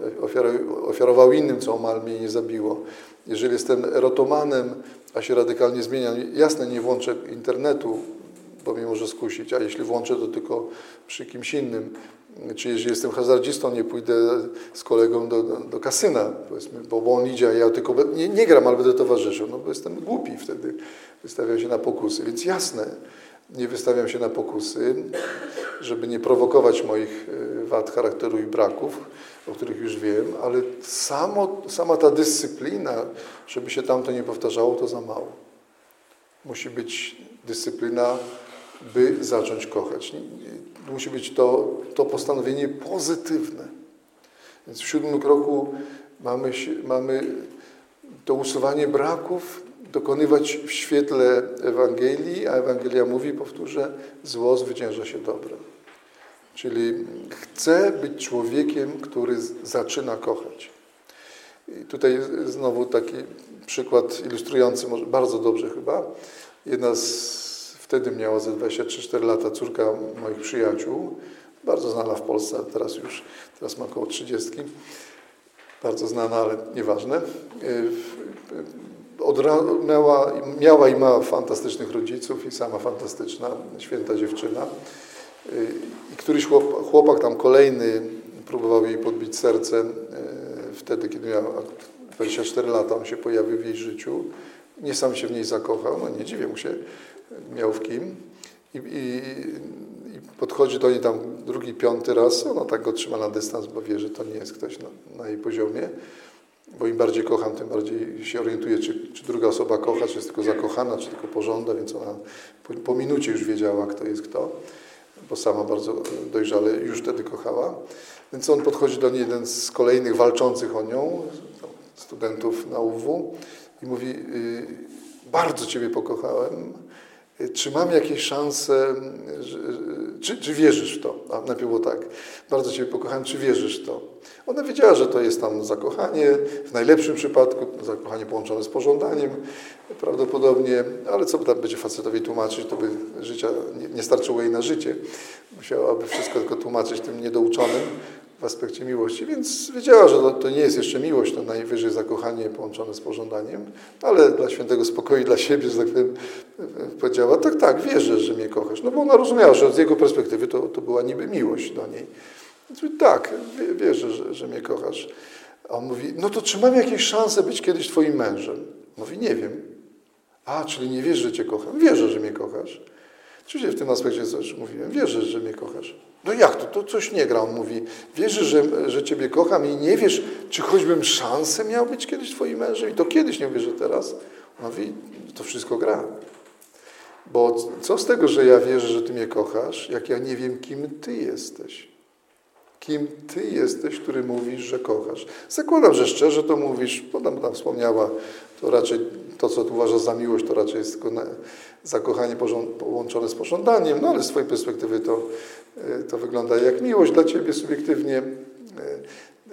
ofiarował innym, co omal mnie nie zabiło. Jeżeli jestem erotomanem, a się radykalnie zmienia, jasne, nie włączę internetu, bo mnie może skusić, a jeśli włączę, to tylko przy kimś innym. Czy jeżeli jestem hazardzistą, nie pójdę z kolegą do, do, do kasyna, powiedzmy, bo, bo on idzie, a ja tylko nie, nie gram, ale będę towarzyszył, no bo jestem głupi wtedy, wystawiam się na pokusy. Więc jasne, nie wystawiam się na pokusy, żeby nie prowokować moich e, wad charakteru i braków, o których już wiem, ale samo, sama ta dyscyplina, żeby się tamto nie powtarzało, to za mało. Musi być dyscyplina by zacząć kochać. Musi być to, to postanowienie pozytywne. Więc w siódmym kroku mamy, mamy to usuwanie braków dokonywać w świetle Ewangelii, a Ewangelia mówi, powtórzę, zło zwycięża się dobrem. Czyli chcę być człowiekiem, który zaczyna kochać. I tutaj znowu taki przykład ilustrujący, może bardzo dobrze chyba. Jedna z Wtedy miała ze 23-4 lata córka moich przyjaciół, bardzo znana w Polsce, teraz już, teraz ma około 30. Bardzo znana, ale nieważne. Od, miała, miała i ma fantastycznych rodziców i sama fantastyczna, święta dziewczyna. I któryś chłop, chłopak tam kolejny próbował jej podbić serce e, wtedy, kiedy miała 24 lata, on się pojawił w jej życiu. Nie sam się w niej zakochał, no nie dziwię mu się, miał w kim. I, i, i podchodzi do niej tam drugi, piąty raz, ona tak go trzyma na dystans, bo wie, że to nie jest ktoś na, na jej poziomie. Bo im bardziej kocham, tym bardziej się orientuje, czy, czy druga osoba kocha, czy jest tylko zakochana, czy tylko pożąda, więc ona po, po minucie już wiedziała, kto jest kto, bo sama bardzo dojrzale już wtedy kochała. Więc on podchodzi do niej, jeden z kolejnych walczących o nią, studentów na UW i mówi, y, bardzo Ciebie pokochałem, czy mam jakieś szanse, czy, czy wierzysz w to? A najpierw było tak, bardzo Cię pokochałem, czy wierzysz w to? Ona wiedziała, że to jest tam zakochanie, w najlepszym przypadku zakochanie połączone z pożądaniem prawdopodobnie, ale co by tam będzie facetowi tłumaczyć, to by życia nie, nie starczyło jej na życie. Musiałaby wszystko tylko tłumaczyć tym niedouczonym w aspekcie miłości, więc wiedziała, że to, nie jest jeszcze miłość, to najwyżej zakochanie połączone z pożądaniem, ale dla świętego spokoju, dla siebie, że tak powiem, powiedziała, tak, tak, wierzę, że mnie kochasz. No bo ona rozumiała, że z jego perspektywy to, to była niby miłość do niej. Więc tak, wierzę, że, że mnie kochasz. A on mówi, no to czy mam jakieś szanse być kiedyś twoim mężem? Mówi, nie wiem. A, czyli nie wiesz, że cię kocham. Wierzę, że mnie kochasz. Oczywiście w tym aspekcie coś mówiłem. Wierzę, że mnie kochasz. No jak to? To coś nie gra. On mówi, wierzysz, że, że Ciebie kocham i nie wiesz, czy choćbym szansę miał być kiedyś Twoim mężem? I to kiedyś, nie wierzę teraz. On mówi, to wszystko gra. Bo co z tego, że ja wierzę, że Ty mnie kochasz, jak ja nie wiem, kim Ty jesteś? Kim Ty jesteś, który mówisz, że kochasz? Zakładam, że szczerze to mówisz, bo tam, wspomniała, to raczej to, co tu uważasz za miłość, to raczej jest tylko zakochanie połączone z pożądaniem, no ale z Twojej perspektywy to, to wygląda jak miłość dla Ciebie subiektywnie. E,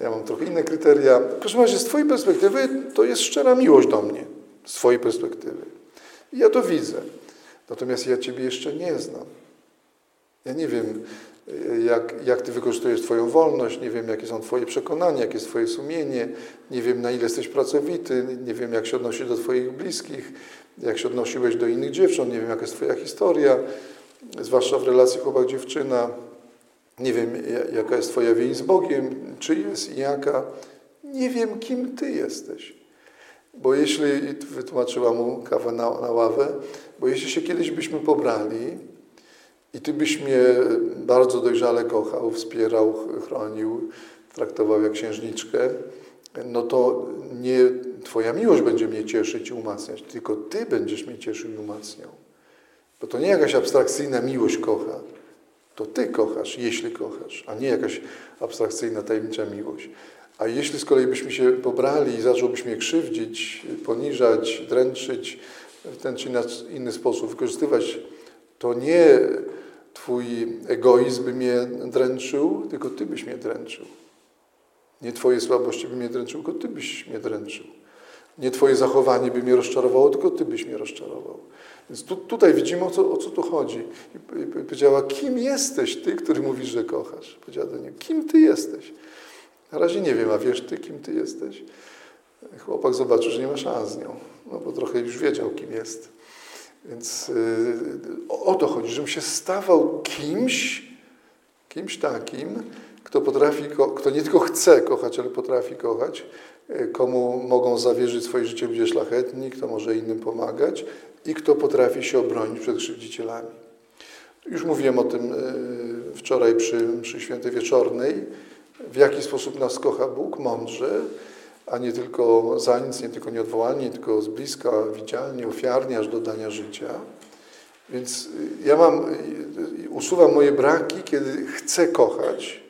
ja mam trochę inne kryteria. W każdym razie z Twojej perspektywy to jest szczera miłość do mnie, z Twojej perspektywy. I ja to widzę. Natomiast ja Ciebie jeszcze nie znam. Ja nie wiem, jak, jak Ty wykorzystujesz Twoją wolność, nie wiem, jakie są Twoje przekonania, jakie jest Twoje sumienie, nie wiem, na ile jesteś pracowity, nie wiem, jak się odnosisz do Twoich bliskich, jak się odnosiłeś do innych dziewcząt, nie wiem, jaka jest Twoja historia, zwłaszcza w relacji chłopak-dziewczyna, nie wiem, jaka jest Twoja więź z Bogiem, czy jest i jaka. Nie wiem, kim Ty jesteś. Bo jeśli, wytłumaczyła mu kawę na, na ławę, bo jeśli się kiedyś byśmy pobrali, i Ty byś mnie bardzo dojrzale kochał, wspierał, chronił, traktował jak księżniczkę, no to nie Twoja miłość będzie mnie cieszyć i umacniać, tylko Ty będziesz mnie cieszył i umacniał. Bo to nie jakaś abstrakcyjna miłość kocha, to Ty kochasz, jeśli kochasz, a nie jakaś abstrakcyjna, tajemnicza miłość. A jeśli z kolei byśmy się pobrali i zacząłbyś mnie krzywdzić, poniżać, dręczyć w ten czy inny sposób, wykorzystywać, to nie Twój egoizm by mnie dręczył, tylko Ty byś mnie dręczył. Nie Twoje słabości by mnie dręczyły, tylko Ty byś mnie dręczył. Nie Twoje zachowanie by mnie rozczarowało, tylko Ty byś mnie rozczarował. Więc tu, tutaj widzimy, o co, o co tu chodzi. I powiedziała, kim jesteś Ty, który mówisz, że kochasz? Powiedziała do niego, kim Ty jesteś? Na razie nie wiem, a wiesz Ty, kim Ty jesteś? Chłopak zobaczył, że nie ma szans z nią, no bo trochę już wiedział, kim jest. Więc yy, o to chodzi, żebym się stawał kimś, kimś takim, kto potrafi, kto nie tylko chce kochać, ale potrafi kochać, e, komu mogą zawierzyć swoje życie ludzie szlachetni, kto może innym pomagać i kto potrafi się obronić przed krzywdzicielami. Już mówiłem o tym e, wczoraj przy, przy Świętej Wieczornej, w jaki sposób nas kocha Bóg, mądrze, a nie tylko za nic, nie tylko nieodwołalnie, tylko z bliska, widzialnie, ofiarnie, aż do dania życia. Więc e, ja mam, usuwam moje braki, kiedy chcę kochać,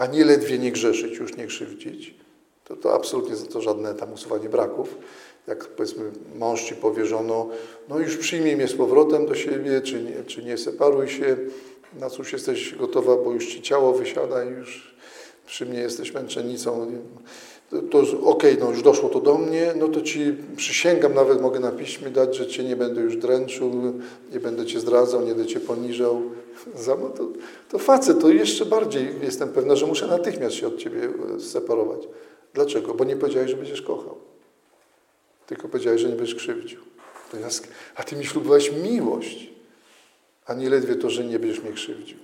a nie ledwie nie grzeszyć, już nie krzywdzić, to, to absolutnie to żadne tam usuwanie braków. Jak powiedzmy mąż ci powierzono, no już przyjmij mnie z powrotem do siebie, czy nie, czy nie separuj się, na cóż jesteś gotowa, bo już ci ciało wysiada i już przy mnie jesteś męczennicą. To, okej, okay, no już doszło to do mnie, no to ci przysięgam, nawet mogę na piśmie dać, że cię nie będę już dręczył, nie będę cię zdradzał, nie będę cię poniżał. To, to facet, to jeszcze bardziej jestem pewna, że muszę natychmiast się od ciebie e, separować. Dlaczego? Bo nie powiedziałeś, że będziesz kochał. Tylko powiedziałeś, że nie będziesz krzywdził. A ty mi ślubowałeś miłość, a nie ledwie to, że nie będziesz mnie krzywdził.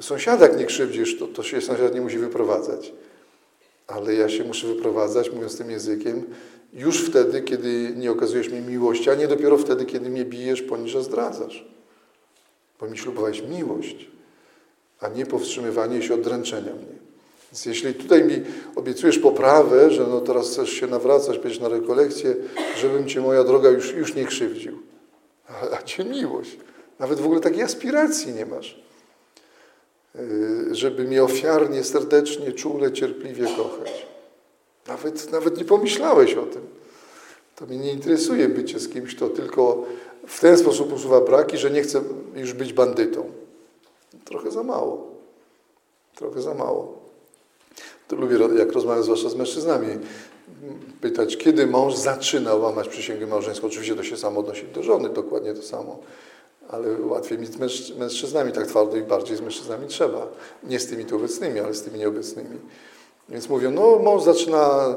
Sąsiada jak nie krzywdzisz, to, to się sąsiad nie musi wyprowadzać. Ale ja się muszę wyprowadzać, mówiąc tym językiem, już wtedy, kiedy nie okazujesz mi miłości, a nie dopiero wtedy, kiedy mnie bijesz, poniżej zdradzasz bo mi ślubowałeś miłość, a nie powstrzymywanie się od dręczenia mnie. Więc jeśli tutaj mi obiecujesz poprawę, że no teraz chcesz się nawracać, będziesz na rekolekcję, żebym Cię, moja droga, już, już nie krzywdził. A, a Cię miłość. Nawet w ogóle takiej aspiracji nie masz. Yy, żeby mnie ofiarnie, serdecznie, czule, cierpliwie kochać. Nawet, nawet nie pomyślałeś o tym. To mnie nie interesuje bycie z kimś, kto tylko w ten sposób usuwa braki, że nie chce już być bandytą. Trochę za mało. Trochę za mało. To lubię, jak rozmawiam zwłaszcza z mężczyznami, pytać, kiedy mąż zaczyna łamać przysięgę małżeńską. Oczywiście to się samo odnosi do żony, dokładnie to samo. Ale łatwiej mi z mężczyznami tak twardo i bardziej z mężczyznami trzeba. Nie z tymi tu obecnymi, ale z tymi nieobecnymi. Więc mówią, no mąż zaczyna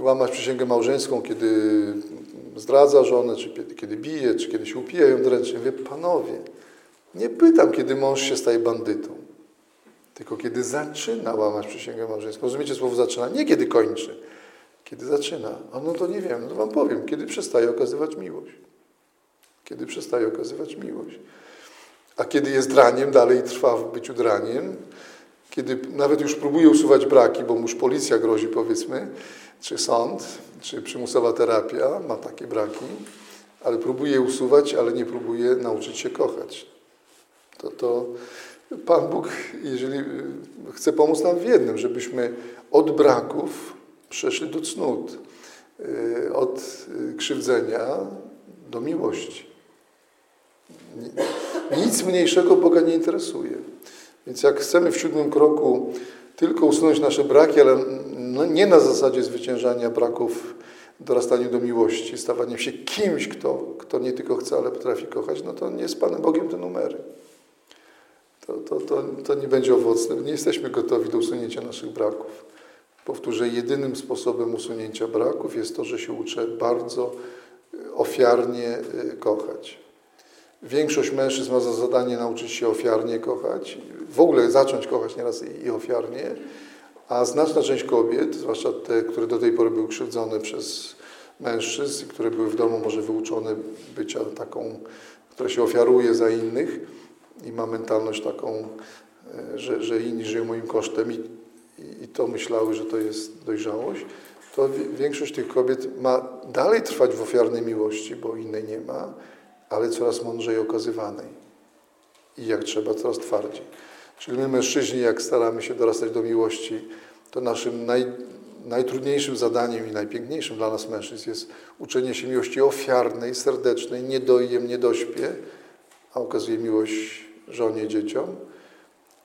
łamać przysięgę małżeńską, kiedy zdradza żonę, czy kiedy bije, czy kiedy się upija ją dręczy. Mówię, panowie, nie pytam, kiedy mąż się staje bandytą, tylko kiedy zaczyna łamać przysięgę małżeńską. Rozumiecie słowo zaczyna? Nie kiedy kończy. Kiedy zaczyna. A no to nie wiem, no to wam powiem, kiedy przestaje okazywać miłość. Kiedy przestaje okazywać miłość. A kiedy jest draniem, dalej trwa w byciu draniem, kiedy nawet już próbuje usuwać braki, bo mu już policja grozi, powiedzmy, czy sąd, czy przymusowa terapia ma takie braki, ale próbuje usuwać, ale nie próbuje nauczyć się kochać. To, to Pan Bóg, jeżeli chce pomóc nam w jednym, żebyśmy od braków przeszli do cnót, y, od krzywdzenia do miłości. Nic mniejszego Boga nie interesuje. Więc jak chcemy w siódmym kroku tylko usunąć nasze braki, ale no nie na zasadzie zwyciężania braków, dorastaniu do miłości, stawaniem się kimś, kto, kto nie tylko chce, ale potrafi kochać, no to nie z Panem Bogiem te numery. To, to, to, to nie będzie owocne. Nie jesteśmy gotowi do usunięcia naszych braków. Powtórzę, jedynym sposobem usunięcia braków jest to, że się uczę bardzo ofiarnie y, kochać. Większość mężczyzn ma za zadanie nauczyć się ofiarnie kochać, w ogóle zacząć kochać nieraz i ofiarnie, a znaczna część kobiet, zwłaszcza te, które do tej pory były krzywdzone przez mężczyzn, które były w domu może wyuczone bycia taką, która się ofiaruje za innych i ma mentalność taką, e, że, że inni żyją moim kosztem i, i, i to myślały, że to jest dojrzałość, to większość tych kobiet ma dalej trwać w ofiarnej miłości, bo innej nie ma, ale coraz mądrzej okazywanej. I jak trzeba, coraz twardziej. Czyli my mężczyźni, jak staramy się dorastać do miłości, to naszym naj, najtrudniejszym zadaniem i najpiękniejszym dla nas mężczyzn jest uczenie się miłości ofiarnej, serdecznej, nie dojem, nie dośpię, a okazuje miłość żonie, dzieciom.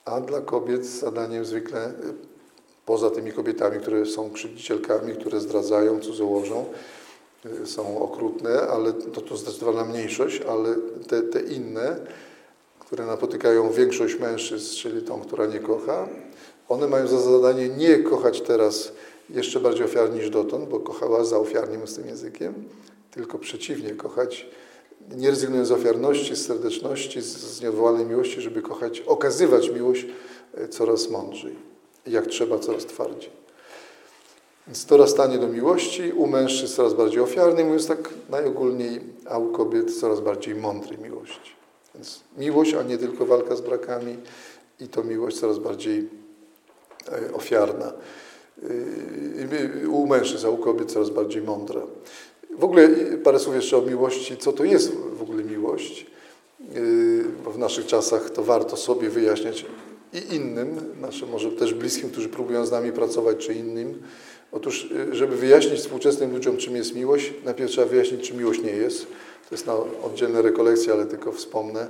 A dla kobiet zadaniem zwykle, poza tymi kobietami, które są krzywdzicielkami, które zdradzają, cudzołożą, są okrutne, ale to, to zdecydowana mniejszość, ale te, te inne, które napotykają większość mężczyzn, czyli tą, która nie kocha, one mają za zadanie nie kochać teraz jeszcze bardziej ofiarnie niż dotąd, bo kochała za ofiarnie z tym językiem, tylko przeciwnie, kochać nie rezygnując z ofiarności, z serdeczności, z, z nieodwołanej miłości, żeby kochać, okazywać miłość e, coraz mądrzej. Jak trzeba, coraz twardziej. Więc dorastanie do miłości, u mężczyzn coraz bardziej ofiarnej, mówiąc tak najogólniej, a u kobiet coraz bardziej mądrej miłości. Więc miłość, a nie tylko walka z brakami i to miłość coraz bardziej e, ofiarna. E, u mężczyzn, a u kobiet coraz bardziej mądra. W ogóle parę słów jeszcze o miłości. Co to jest w ogóle miłość? Bo w naszych czasach to warto sobie wyjaśniać i innym, naszym może też bliskim, którzy próbują z nami pracować, czy innym. Otóż, żeby wyjaśnić współczesnym ludziom, czym jest miłość, najpierw trzeba wyjaśnić, czym miłość nie jest. To jest na oddzielne rekolekcje, ale tylko wspomnę,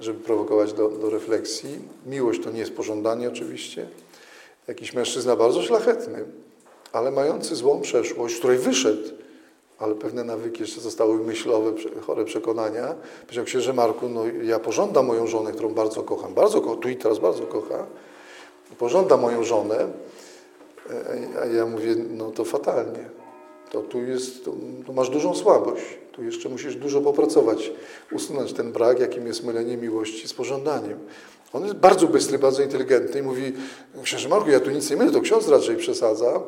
żeby prowokować do, do refleksji. Miłość to nie jest pożądanie oczywiście. Jakiś mężczyzna bardzo szlachetny, ale mający złą przeszłość, z której wyszedł, ale pewne nawyki jeszcze zostały myślowe, chore przekonania. Powiedział księże Marku, no ja pożądam moją żonę, którą bardzo kocham, bardzo kocham, tu i teraz bardzo kocha, pożądam moją żonę, a ja mówię, no to fatalnie. To tu jest, tu masz dużą słabość, tu jeszcze musisz dużo popracować, usunąć ten brak, jakim jest mylenie miłości z pożądaniem. On jest bardzo bystry, bardzo inteligentny i mówi, księże Marku, ja tu nic nie mylę, to ksiądz raczej przesadza,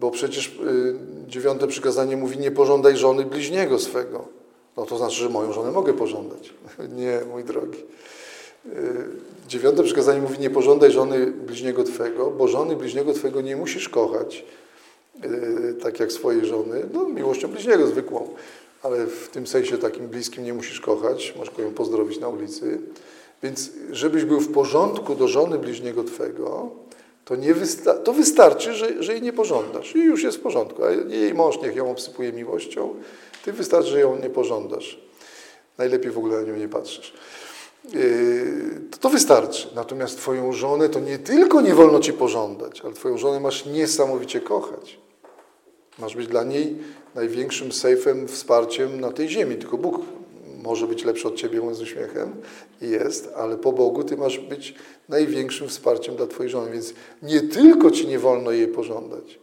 bo przecież y, dziewiąte przykazanie mówi nie pożądaj żony bliźniego swego. No to znaczy, że moją żonę mogę pożądać. nie, mój drogi. Y, dziewiąte przykazanie mówi nie pożądaj żony bliźniego Twego, bo żony bliźniego Twego nie musisz kochać, y, tak jak swojej żony, no miłością bliźniego zwykłą, ale w tym sensie takim bliskim nie musisz kochać, możesz ją pozdrowić na ulicy. Więc żebyś był w porządku do żony bliźniego Twego, to, nie wysta to wystarczy, że, że jej nie pożądasz i już jest w porządku. A jej mąż niech ją obsypuje miłością, ty wystarczy, że ją nie pożądasz. Najlepiej w ogóle na nią nie patrzysz. Yy, to, to wystarczy. Natomiast twoją żonę to nie tylko nie wolno ci pożądać, ale twoją żonę masz niesamowicie kochać. Masz być dla niej największym sejfem, wsparciem na tej ziemi. Tylko Bóg może być lepszy od Ciebie, mówiąc z uśmiechem, jest, ale po Bogu Ty masz być największym wsparciem dla Twojej żony, więc nie tylko Ci nie wolno jej pożądać,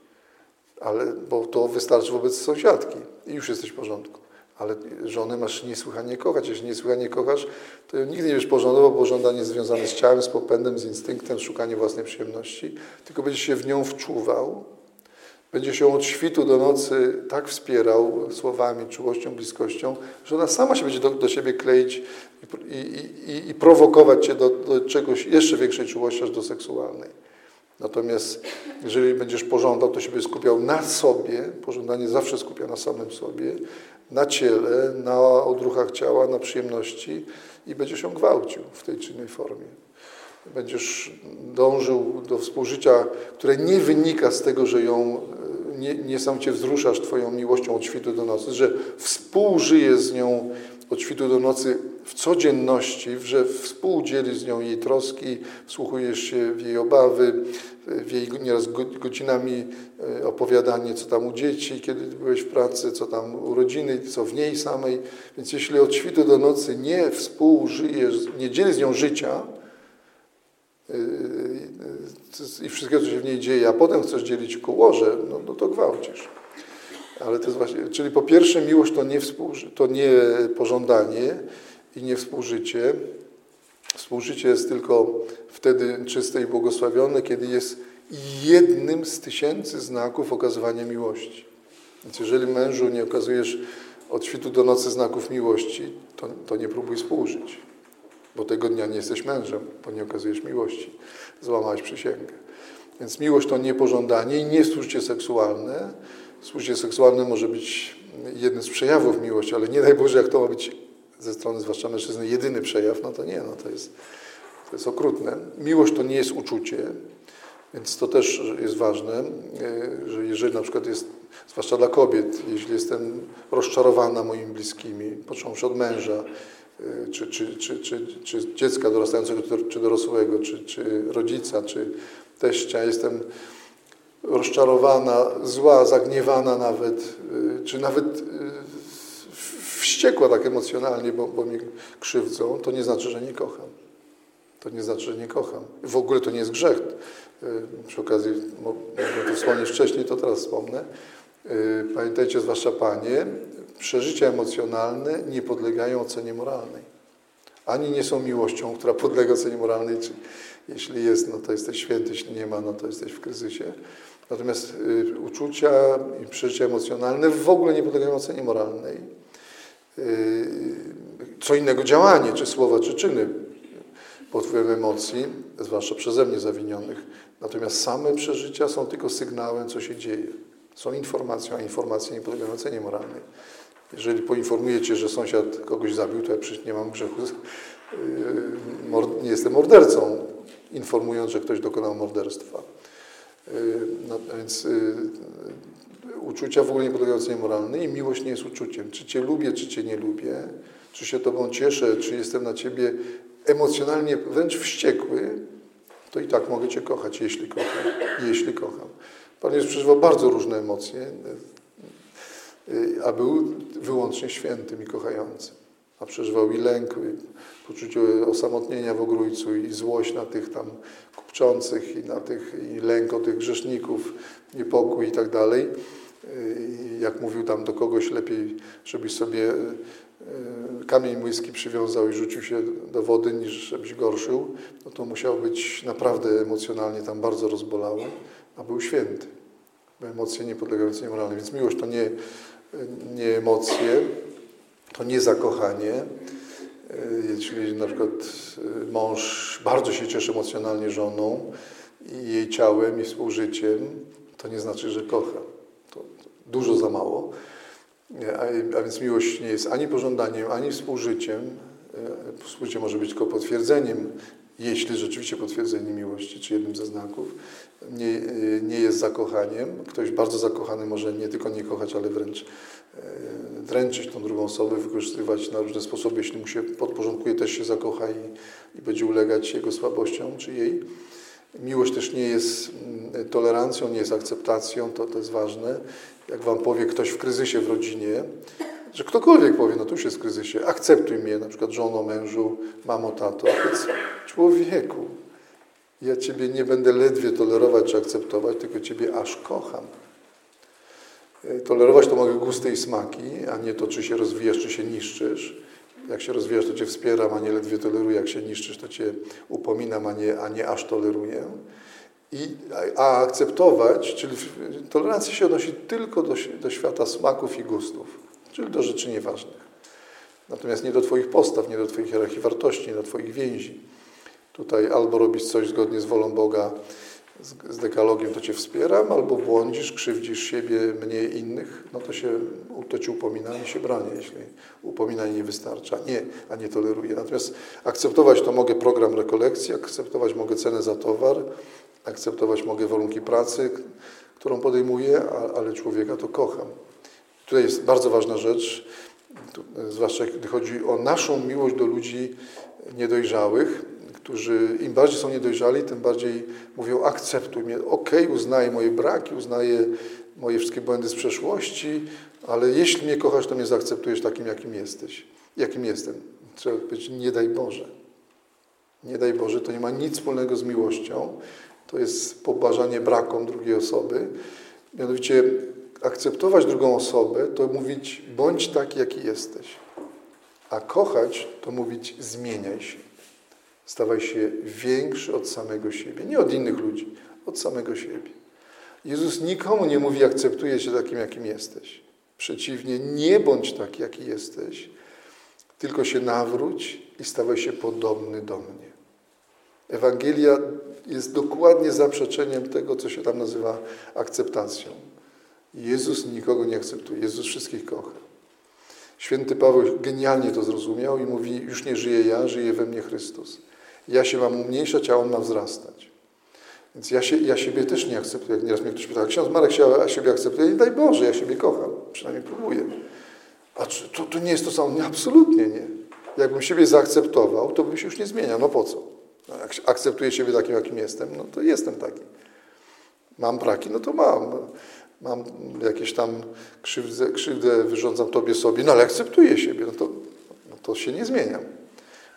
ale, bo to wystarczy wobec sąsiadki i już jesteś w porządku. Ale żonę masz niesłychanie kochać. Jeśli niesłychanie kochasz, to ją nigdy nie będziesz pożądał, bo żądanie związane z ciałem, z popędem, z instynktem, z szukaniem własnej przyjemności, tylko będziesz się w nią wczuwał będzie się od świtu do nocy tak wspierał słowami, czułością, bliskością, że ona sama się będzie do, do siebie kleić i, i, i, i prowokować cię do, do, czegoś jeszcze większej czułości, aż do seksualnej. Natomiast jeżeli będziesz pożądał, to się będzie skupiał na sobie, pożądanie zawsze skupia na samym sobie, na ciele, na odruchach ciała, na przyjemności i będziesz ją gwałcił w tej czy innej formie. Będziesz dążył do współżycia, które nie wynika z tego, że ją nie, nie sam Cię wzruszasz Twoją miłością od świtu do nocy, że współżyjesz z nią od świtu do nocy w codzienności, że współdzielisz z nią jej troski, wsłuchujesz się w jej obawy, w jej nieraz godzinami e, opowiadanie, co tam u dzieci, kiedy byłeś w pracy, co tam u rodziny, co w niej samej. Więc jeśli od świtu do nocy nie współżyjesz, nie dzielisz z nią życia, e, i wszystkiego, co się w niej dzieje, a potem chcesz dzielić ku łoże, no, no to gwałcisz. Ale to jest właśnie, czyli po pierwsze miłość to nie, to nie pożądanie i nie współżycie. Współżycie jest tylko wtedy czyste i błogosławione, kiedy jest jednym z tysięcy znaków okazywania miłości. Więc jeżeli mężu nie okazujesz od świtu do nocy znaków miłości, to, to nie próbuj współżyć bo tego dnia nie jesteś mężem, bo nie okazujesz miłości. Złamałeś przysięgę. Więc miłość to nie pożądanie i nie współżycie seksualne. Współżycie seksualne może być jednym z przejawów miłości, ale nie daj Boże, jak to ma być ze strony zwłaszcza mężczyzny jedyny przejaw, no to nie, no to jest, to jest okrutne. Miłość to nie jest uczucie, więc to też jest ważne, e, że jeżeli na przykład jest, zwłaszcza dla kobiet, jeśli jestem rozczarowana moimi bliskimi, począwszy od męża, e, czy, czy, czy, czy, czy dziecka dorastającego, czy dorosłego, czy, czy rodzica, czy teścia, jestem rozczarowana, zła, zagniewana nawet, y, czy nawet wściekła tak emocjonalnie, bo, bo mnie krzywdzą, to nie znaczy, że nie kocham. To nie znaczy, że nie kocham. W ogóle to nie jest grzech. Y, przy okazji, mogłem to wspomnieć wcześniej, to teraz wspomnę. Pamiętajcie, zwłaszcza Panie, przeżycia emocjonalne nie podlegają ocenie moralnej. Ani nie są miłością, która podlega ocenie moralnej, jeśli jest, no to jesteś święty, jeśli nie ma, no to jesteś w kryzysie. Natomiast y, uczucia i przeżycia emocjonalne w ogóle nie podlegają ocenie moralnej. Y, co innego działanie, czy słowa, czy czyny pod wpływem emocji, zwłaszcza przeze mnie zawinionych. Natomiast same przeżycia są tylko sygnałem, co się dzieje. Są informacją, a informacje nie podlegają ocenie moralnej. Jeżeli poinformujecie, że sąsiad kogoś zabił, to ja przecież nie mam grzechu, y, nie jestem mordercą, informując, że ktoś dokonał morderstwa. Y, no, więc uczucia w ogóle nie podlegają ocenie moralnej i miłość nie jest uczuciem. Czy Cię lubię, czy Cię nie lubię, czy się Tobą cieszę, czy jestem na Ciebie emocjonalnie wręcz wściekły, to i tak mogę Cię kochać, jeśli kocham. Jeśli kocham. Pan Jezus przeżywał bardzo różne emocje, y, a był wyłącznie świętym i kochającym. A przeżywał i lęk, poczucie osamotnienia w ogrójcu, i złość na tych tam kupczących, i na tych, i lęk o tych grzeszników, niepokój i tak dalej. Jak mówił tam do kogoś, lepiej, żebyś sobie e, kamień młyski przywiązał i rzucił się do wody, niż żebyś gorszył, no to musiał być naprawdę emocjonalnie tam bardzo rozbolały, a był święty. Emocje nie podlegające niemoralne. Więc miłość to nie, nie emocje, to nie zakochanie. Jeśli na przykład y, mąż bardzo się cieszy emocjonalnie żoną i jej ciałem i współżyciem, to nie znaczy, że kocha. To dużo za mało. A, więc miłość nie jest ani pożądaniem, ani współżyciem. Współżycie może być tylko potwierdzeniem, jeśli rzeczywiście potwierdzenie miłości, czy jednym ze znaków. Nie, y, nie jest zakochaniem. Ktoś bardzo zakochany może nie tylko nie kochać, ale wręcz dręczyć tą drugą osobę, wykorzystywać na różne sposoby. Jeśli mu się podporządkuje, też się zakocha i, i będzie ulegać jego słabościom czy jej. Miłość też nie jest mm, tolerancją, nie jest akceptacją, to, to jest ważne. Jak wam powie ktoś w kryzysie w rodzinie, że ktokolwiek powie, no tu już jest w kryzysie, akceptuj mnie, na przykład żono, mężu, mamo, tato. Więc człowieku, ja Ciebie nie będę ledwie tolerować czy akceptować, tylko Ciebie aż kocham. E, tolerować to mogę gusty i smaki, a nie to, czy się rozwijasz, czy się niszczysz. Jak się rozwijasz, to Cię wspieram, a nie ledwie toleruję. Jak się niszczysz, to Cię upominam, a nie, a nie aż toleruję. I, a, akceptować, czyli tolerancja się odnosi tylko do, do świata smaków i gustów, czyli do rzeczy nieważnych. Natomiast nie do Twoich postaw, nie do Twoich hierarchii wartości, nie do Twoich więzi. Tutaj albo robisz coś zgodnie z wolą Boga, z dekalogiem, to Cię wspieram, albo błądzisz, krzywdzisz siebie, mnie, innych, no to, się, to Ci upominanie się bronię, jeśli upominanie nie wystarcza, nie, a nie toleruję. Natomiast akceptować to mogę program rekolekcji, akceptować mogę cenę za towar, akceptować mogę warunki pracy, którą podejmuję, ale człowieka to kocham. Tutaj jest bardzo ważna rzecz, zwłaszcza gdy chodzi o naszą miłość do ludzi niedojrzałych, którzy im bardziej są niedojrzali, tym bardziej mówią akceptuj mnie, okej, okay, uznaję moje braki, uznaję moje wszystkie błędy z przeszłości, ale jeśli mnie kochasz, to mnie zaakceptujesz takim, jakim jesteś, jakim jestem. Trzeba powiedzieć, nie daj Boże. Nie daj Boże, to nie ma nic wspólnego z miłością, to jest pobażanie brakom drugiej osoby. Mianowicie akceptować drugą osobę to mówić bądź taki, jaki jesteś. A kochać to mówić zmieniaj się. Stawaj się większy od samego siebie. Nie od innych ludzi, od samego siebie. Jezus nikomu nie mówi, akceptuję cię takim, jakim jesteś. Przeciwnie, nie bądź taki, jaki jesteś, tylko się nawróć i stawaj się podobny do mnie. Ewangelia jest dokładnie zaprzeczeniem tego, co się tam nazywa akceptacją. Jezus nikogo nie akceptuje, Jezus wszystkich kocha. Święty Paweł genialnie to zrozumiał i mówi, już nie żyję ja, żyje we mnie Chrystus. Ja się mam umniejszać, a On ma wzrastać. Więc ja, się, ja siebie też nie akceptuję. Nieraz mnie ktoś pyta, ksiądz Marek się, a siebie akceptuje? Nie daj Boże, ja siebie kocham. Przynajmniej próbuję. A czy, to, to nie jest to samo? Nie, absolutnie nie. Jakbym siebie zaakceptował, to bym się już nie zmieniał. No po co? No jak akceptuję siebie takim, jakim jestem, no to jestem taki. Mam braki, no to mam. Mam jakieś tam krzywdę, krzywdę wyrządzam tobie sobie, no ale akceptuję siebie, no to, no to się nie zmieniam.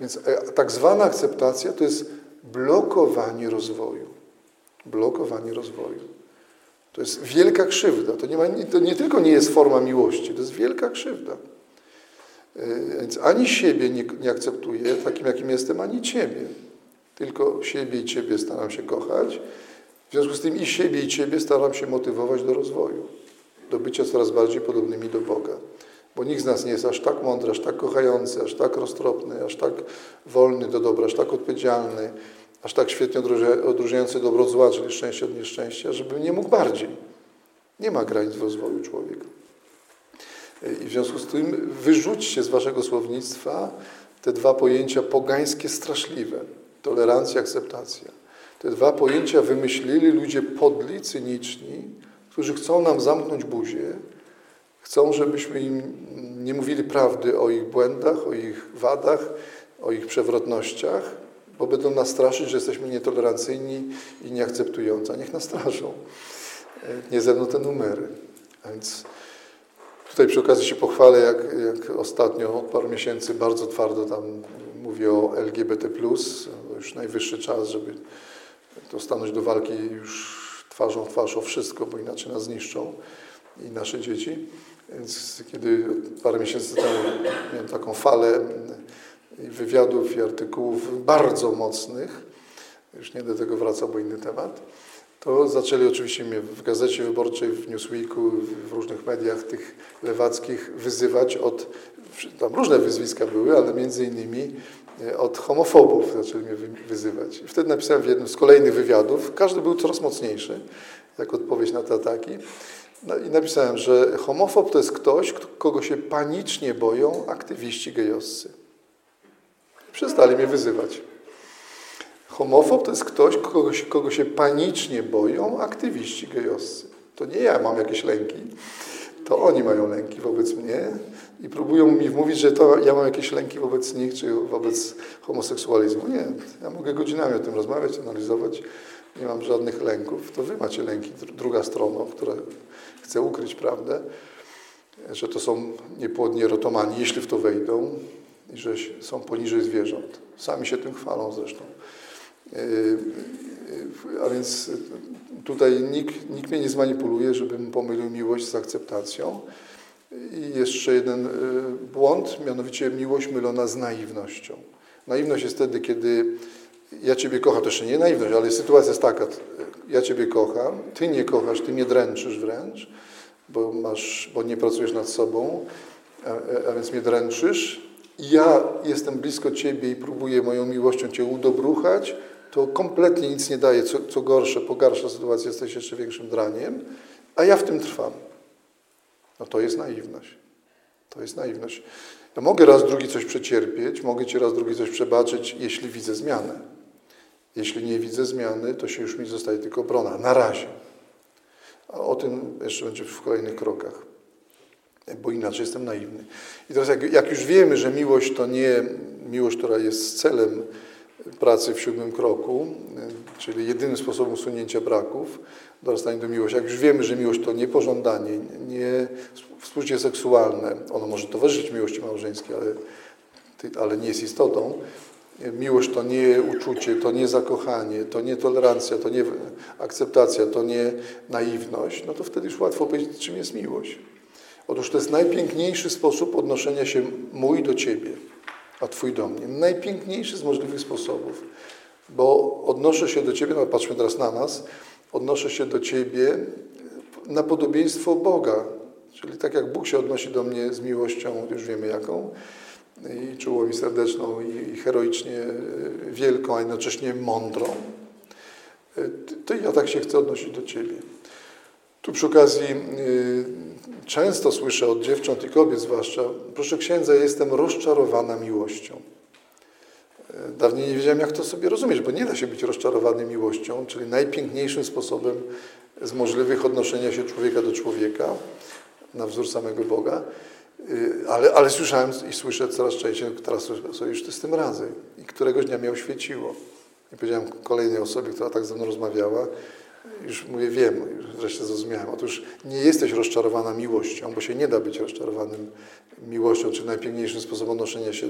Więc e, tak zwana akceptacja to jest blokowanie rozwoju. Blokowanie rozwoju. To jest wielka krzywda. To nie, ma, to nie tylko nie jest forma miłości, to jest wielka krzywda. E, więc ani siebie nie, nie akceptuję takim, jakim jestem, ani Ciebie. Tylko siebie i Ciebie staram się kochać. W związku z tym i siebie, i Ciebie staram się motywować do rozwoju, do bycia coraz bardziej podobnymi do Boga. Bo nikt z nas nie jest aż tak mądry, aż tak kochający, aż tak roztropny, aż tak wolny do dobra, aż tak odpowiedzialny, aż tak świetnie odróżniający dobro od zła, czyli szczęście od nieszczęścia, żeby nie mógł bardziej. Nie ma granic w rozwoju człowieka. I w związku z tym wyrzućcie z waszego słownictwa te dwa pojęcia pogańskie straszliwe. Tolerancja, akceptacja. Te dwa pojęcia wymyślili ludzie podli, cyniczni, którzy chcą nam zamknąć buzię, chcą, żebyśmy im nie mówili prawdy o ich błędach, o ich wadach, o ich przewrotnościach, bo będą nas straszyć, że jesteśmy nietolerancyjni i nieakceptujący. A niech nas straszą. Nie ze mną te numery. A więc tutaj przy okazji się pochwalę, jak, jak ostatnio od paru miesięcy bardzo twardo tam mówię o LGBT+, już najwyższy czas, żeby to stanąć do walki już twarzą w twarz o wszystko, bo inaczej nas zniszczą i nasze dzieci. Więc kiedy parę miesięcy temu miałem taką falę wywiadów i artykułów bardzo mocnych, już nie do tego wracam, bo inny temat, to zaczęli oczywiście mnie w Gazecie Wyborczej, w Newsweeku, w różnych mediach tych lewackich wyzywać od, tam różne wyzwiska były, ale między innymi e, od homofobów zaczęli mnie wyzywać. I wtedy napisałem w jednym z kolejnych wywiadów, każdy był coraz mocniejszy, jak odpowiedź na te ataki, no i napisałem, że homofob to jest ktoś, kogo się panicznie boją aktywiści gejowscy. Przestali mnie wyzywać. Homofob to jest ktoś, kogo się, kogo się panicznie boją aktywiści gejowscy. To nie ja mam jakieś lęki, to oni mają lęki wobec mnie i próbują mi wmówić, że to ja mam jakieś lęki wobec nich, czy wobec homoseksualizmu. Nie, ja mogę godzinami o tym rozmawiać, analizować, nie mam żadnych lęków. To wy macie lęki, druga strona, która chce ukryć prawdę, że to są niepłodni erotomani, jeśli w to wejdą, i że są poniżej zwierząt. Sami się tym chwalą zresztą. Yy, yy, a więc tutaj nikt, nikt mnie nie zmanipuluje, żebym pomylił miłość z akceptacją. I jeszcze jeden yy, błąd, mianowicie miłość mylona z naiwnością. Naiwność jest wtedy, kiedy ja Ciebie kocham, to jeszcze nie naiwność, ale sytuacja jest taka, ja Ciebie kocham, Ty nie kochasz, Ty mnie dręczysz wręcz, bo, masz, bo nie pracujesz nad sobą, a, a więc mnie dręczysz. Ja jestem blisko Ciebie i próbuję moją miłością Cię udobruchać, to kompletnie nic nie daje, co, co gorsze, pogarsza sytuację, jesteś jeszcze większym draniem, a ja w tym trwam. No to jest naiwność. To jest naiwność. Ja mogę raz drugi coś przecierpieć, mogę Ci raz drugi coś przebaczyć, jeśli widzę zmianę. Jeśli nie widzę zmiany, to się już mi zostaje tylko obrona. Na razie. A o tym jeszcze będzie w kolejnych krokach. Bo inaczej jestem naiwny. I teraz jak, jak już wiemy, że miłość to nie miłość, która jest celem pracy w siódmym kroku, czyli jedynym sposobem usunięcia braków, dorastanie do miłości. Jak już wiemy, że miłość to nie pożądanie, nie współczucie seksualne, ono może towarzyszyć miłości małżeńskiej, ale, ale nie jest istotą, Miłość to nie uczucie, to nie zakochanie, to nie tolerancja, to nie akceptacja, to nie naiwność, no to wtedy już łatwo powiedzieć, czym jest miłość. Otóż to jest najpiękniejszy sposób odnoszenia się mój do Ciebie, a Twój do mnie. Najpiękniejszy z możliwych sposobów. Bo odnoszę się do Ciebie, no patrzmy teraz na nas, odnoszę się do Ciebie na podobieństwo Boga. Czyli tak jak Bóg się odnosi do mnie z miłością, już wiemy jaką, i czuło i serdeczną, i heroicznie wielką, a jednocześnie mądrą. y, to ja tak się chcę odnosić do Ciebie. Tu przy okazji y, często słyszę od dziewcząt i kobiet zwłaszcza, proszę księdza, jestem rozczarowana miłością. Dawniej nie wiedziałem, jak to sobie rozumieć, bo nie da się być rozczarowany miłością, czyli najpiękniejszym sposobem z możliwych odnoszenia się człowieka do człowieka, na wzór samego Boga. Y, ale, ale słyszałem i słyszę coraz częściej, teraz sobie już to z tym razem. I któregoś dnia mnie oświeciło. I powiedziałem kolejnej osobie, która tak ze mną rozmawiała, już mówię, wiem, już wreszcie zrozumiałem. Otóż nie jesteś rozczarowana miłością, bo się nie da być rozczarowanym miłością, czy najpiękniejszym sposobem odnoszenia się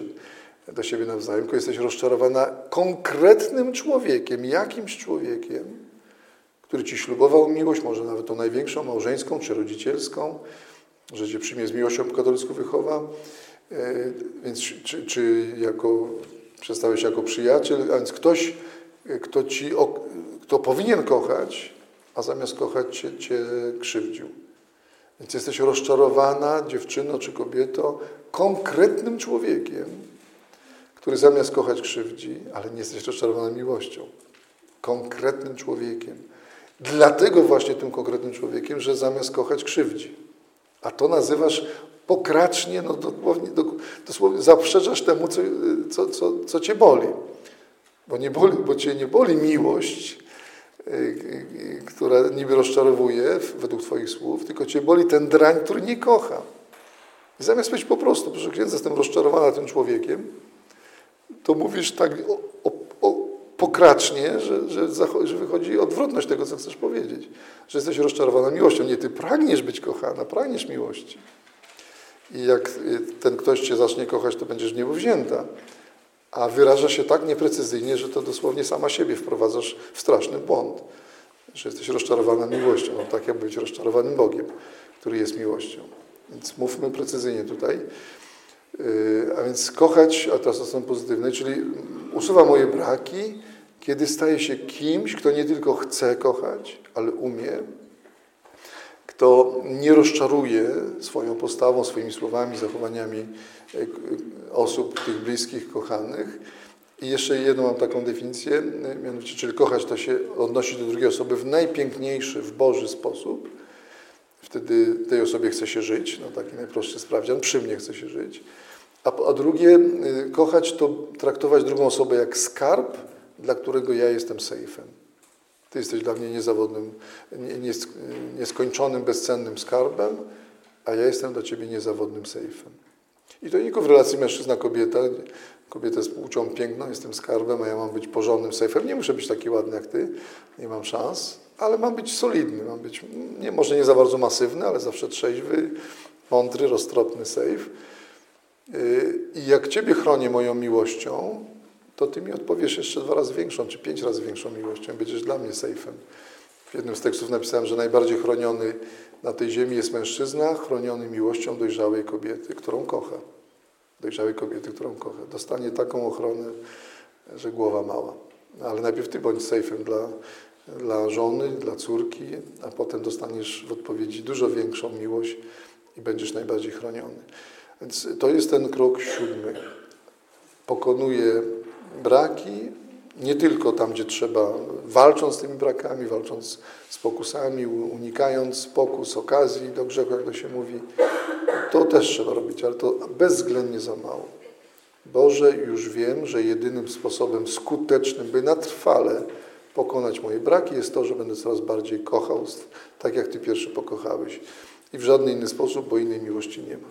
do siebie nawzajem, tylko jesteś rozczarowana konkretnym człowiekiem, jakimś człowiekiem, który ci ślubował miłość, może nawet tą największą, małżeńską czy rodzicielską, że cię przyjmie z miłością po katolicku wychowa, e, więc czy, czy jako, przestałeś jako przyjaciel, a więc ktoś, kto ci, kto powinien kochać, a zamiast kochać cię, cię krzywdził. Więc jesteś rozczarowana, dziewczyno czy kobieto, konkretnym człowiekiem, który zamiast kochać krzywdzi, ale nie jesteś rozczarowana miłością. Konkretnym człowiekiem. Dlatego właśnie tym konkretnym człowiekiem, że zamiast kochać krzywdzi. A to nazywasz pokracznie, no dosłownie, dosłownie zaprzeczasz temu, co, co, co, co cię boli. Bo, nie boli. bo cię nie boli miłość, która niby rozczarowuje według twoich słów, tylko cię boli ten drań, który nie kocha. I zamiast być po prostu, proszę księdza, jestem rozczarowana tym człowiekiem, to mówisz tak o, o, o, pokracznie, że, że, że wychodzi odwrotność tego, co chcesz powiedzieć. Że jesteś rozczarowana miłością. Nie, ty pragniesz być kochana, pragniesz miłości. I jak ten ktoś cię zacznie kochać, to będziesz niebo wzięta. A wyraża się tak nieprecyzyjnie, że to dosłownie sama siebie wprowadzasz w straszny błąd. Że jesteś rozczarowana miłością. No, tak jak być rozczarowanym Bogiem, który jest miłością. Więc mówmy precyzyjnie tutaj. Yy, a więc kochać, a teraz to są pozytywne, czyli usuwa moje braki, kiedy staje się kimś, kto nie tylko chce kochać, ale umie, kto nie rozczaruje swoją postawą, swoimi słowami, zachowaniami yy, osób tych bliskich, kochanych. I jeszcze jedną mam taką definicję, yy, mianowicie, czyli kochać to się odnosi do drugiej osoby w najpiękniejszy, w Boży sposób. Wtedy tej osobie chce się żyć, no taki najprostszy sprawdzian, przy mnie chce się żyć. A, a drugie, kochać to traktować drugą osobę jak skarb, dla którego ja jestem sejfem. Ty jesteś dla mnie niezawodnym, nieskończonym, bezcennym skarbem, a ja jestem dla ciebie niezawodnym sejfem. I to nie tylko w relacji mężczyzna-kobieta. Kobieta jest płcią piękną, jestem skarbem, a ja mam być porządnym sejfem. Nie muszę być taki ładny jak ty, nie mam szans, ale mam być solidny, mam być, nie, może nie za bardzo masywny, ale zawsze trzeźwy, mądry, roztropny sejf. I jak Ciebie chronię moją miłością, to Ty mi odpowiesz jeszcze dwa razy większą, czy pięć razy większą miłością. Będziesz dla mnie sejfem. W jednym z tekstów napisałem, że najbardziej chroniony na tej ziemi jest mężczyzna, chroniony miłością dojrzałej kobiety, którą kocha. Dojrzałej kobiety, którą kocha. Dostanie taką ochronę, że głowa mała. Ale najpierw Ty bądź sejfem dla, dla żony, dla córki, a potem dostaniesz w odpowiedzi dużo większą miłość i będziesz najbardziej chroniony. Więc to jest ten krok siódmy. Pokonuje braki, nie tylko tam, gdzie trzeba, walcząc z tymi brakami, walcząc z pokusami, unikając pokus, okazji do grzechu, jak to się mówi, to też trzeba robić, ale to bezwzględnie za mało. Boże, już wiem, że jedynym sposobem skutecznym, by na trwale pokonać moje braki, jest to, że będę coraz bardziej kochał, tak jak Ty pierwszy pokochałeś. I w żaden inny sposób, bo innej miłości nie ma.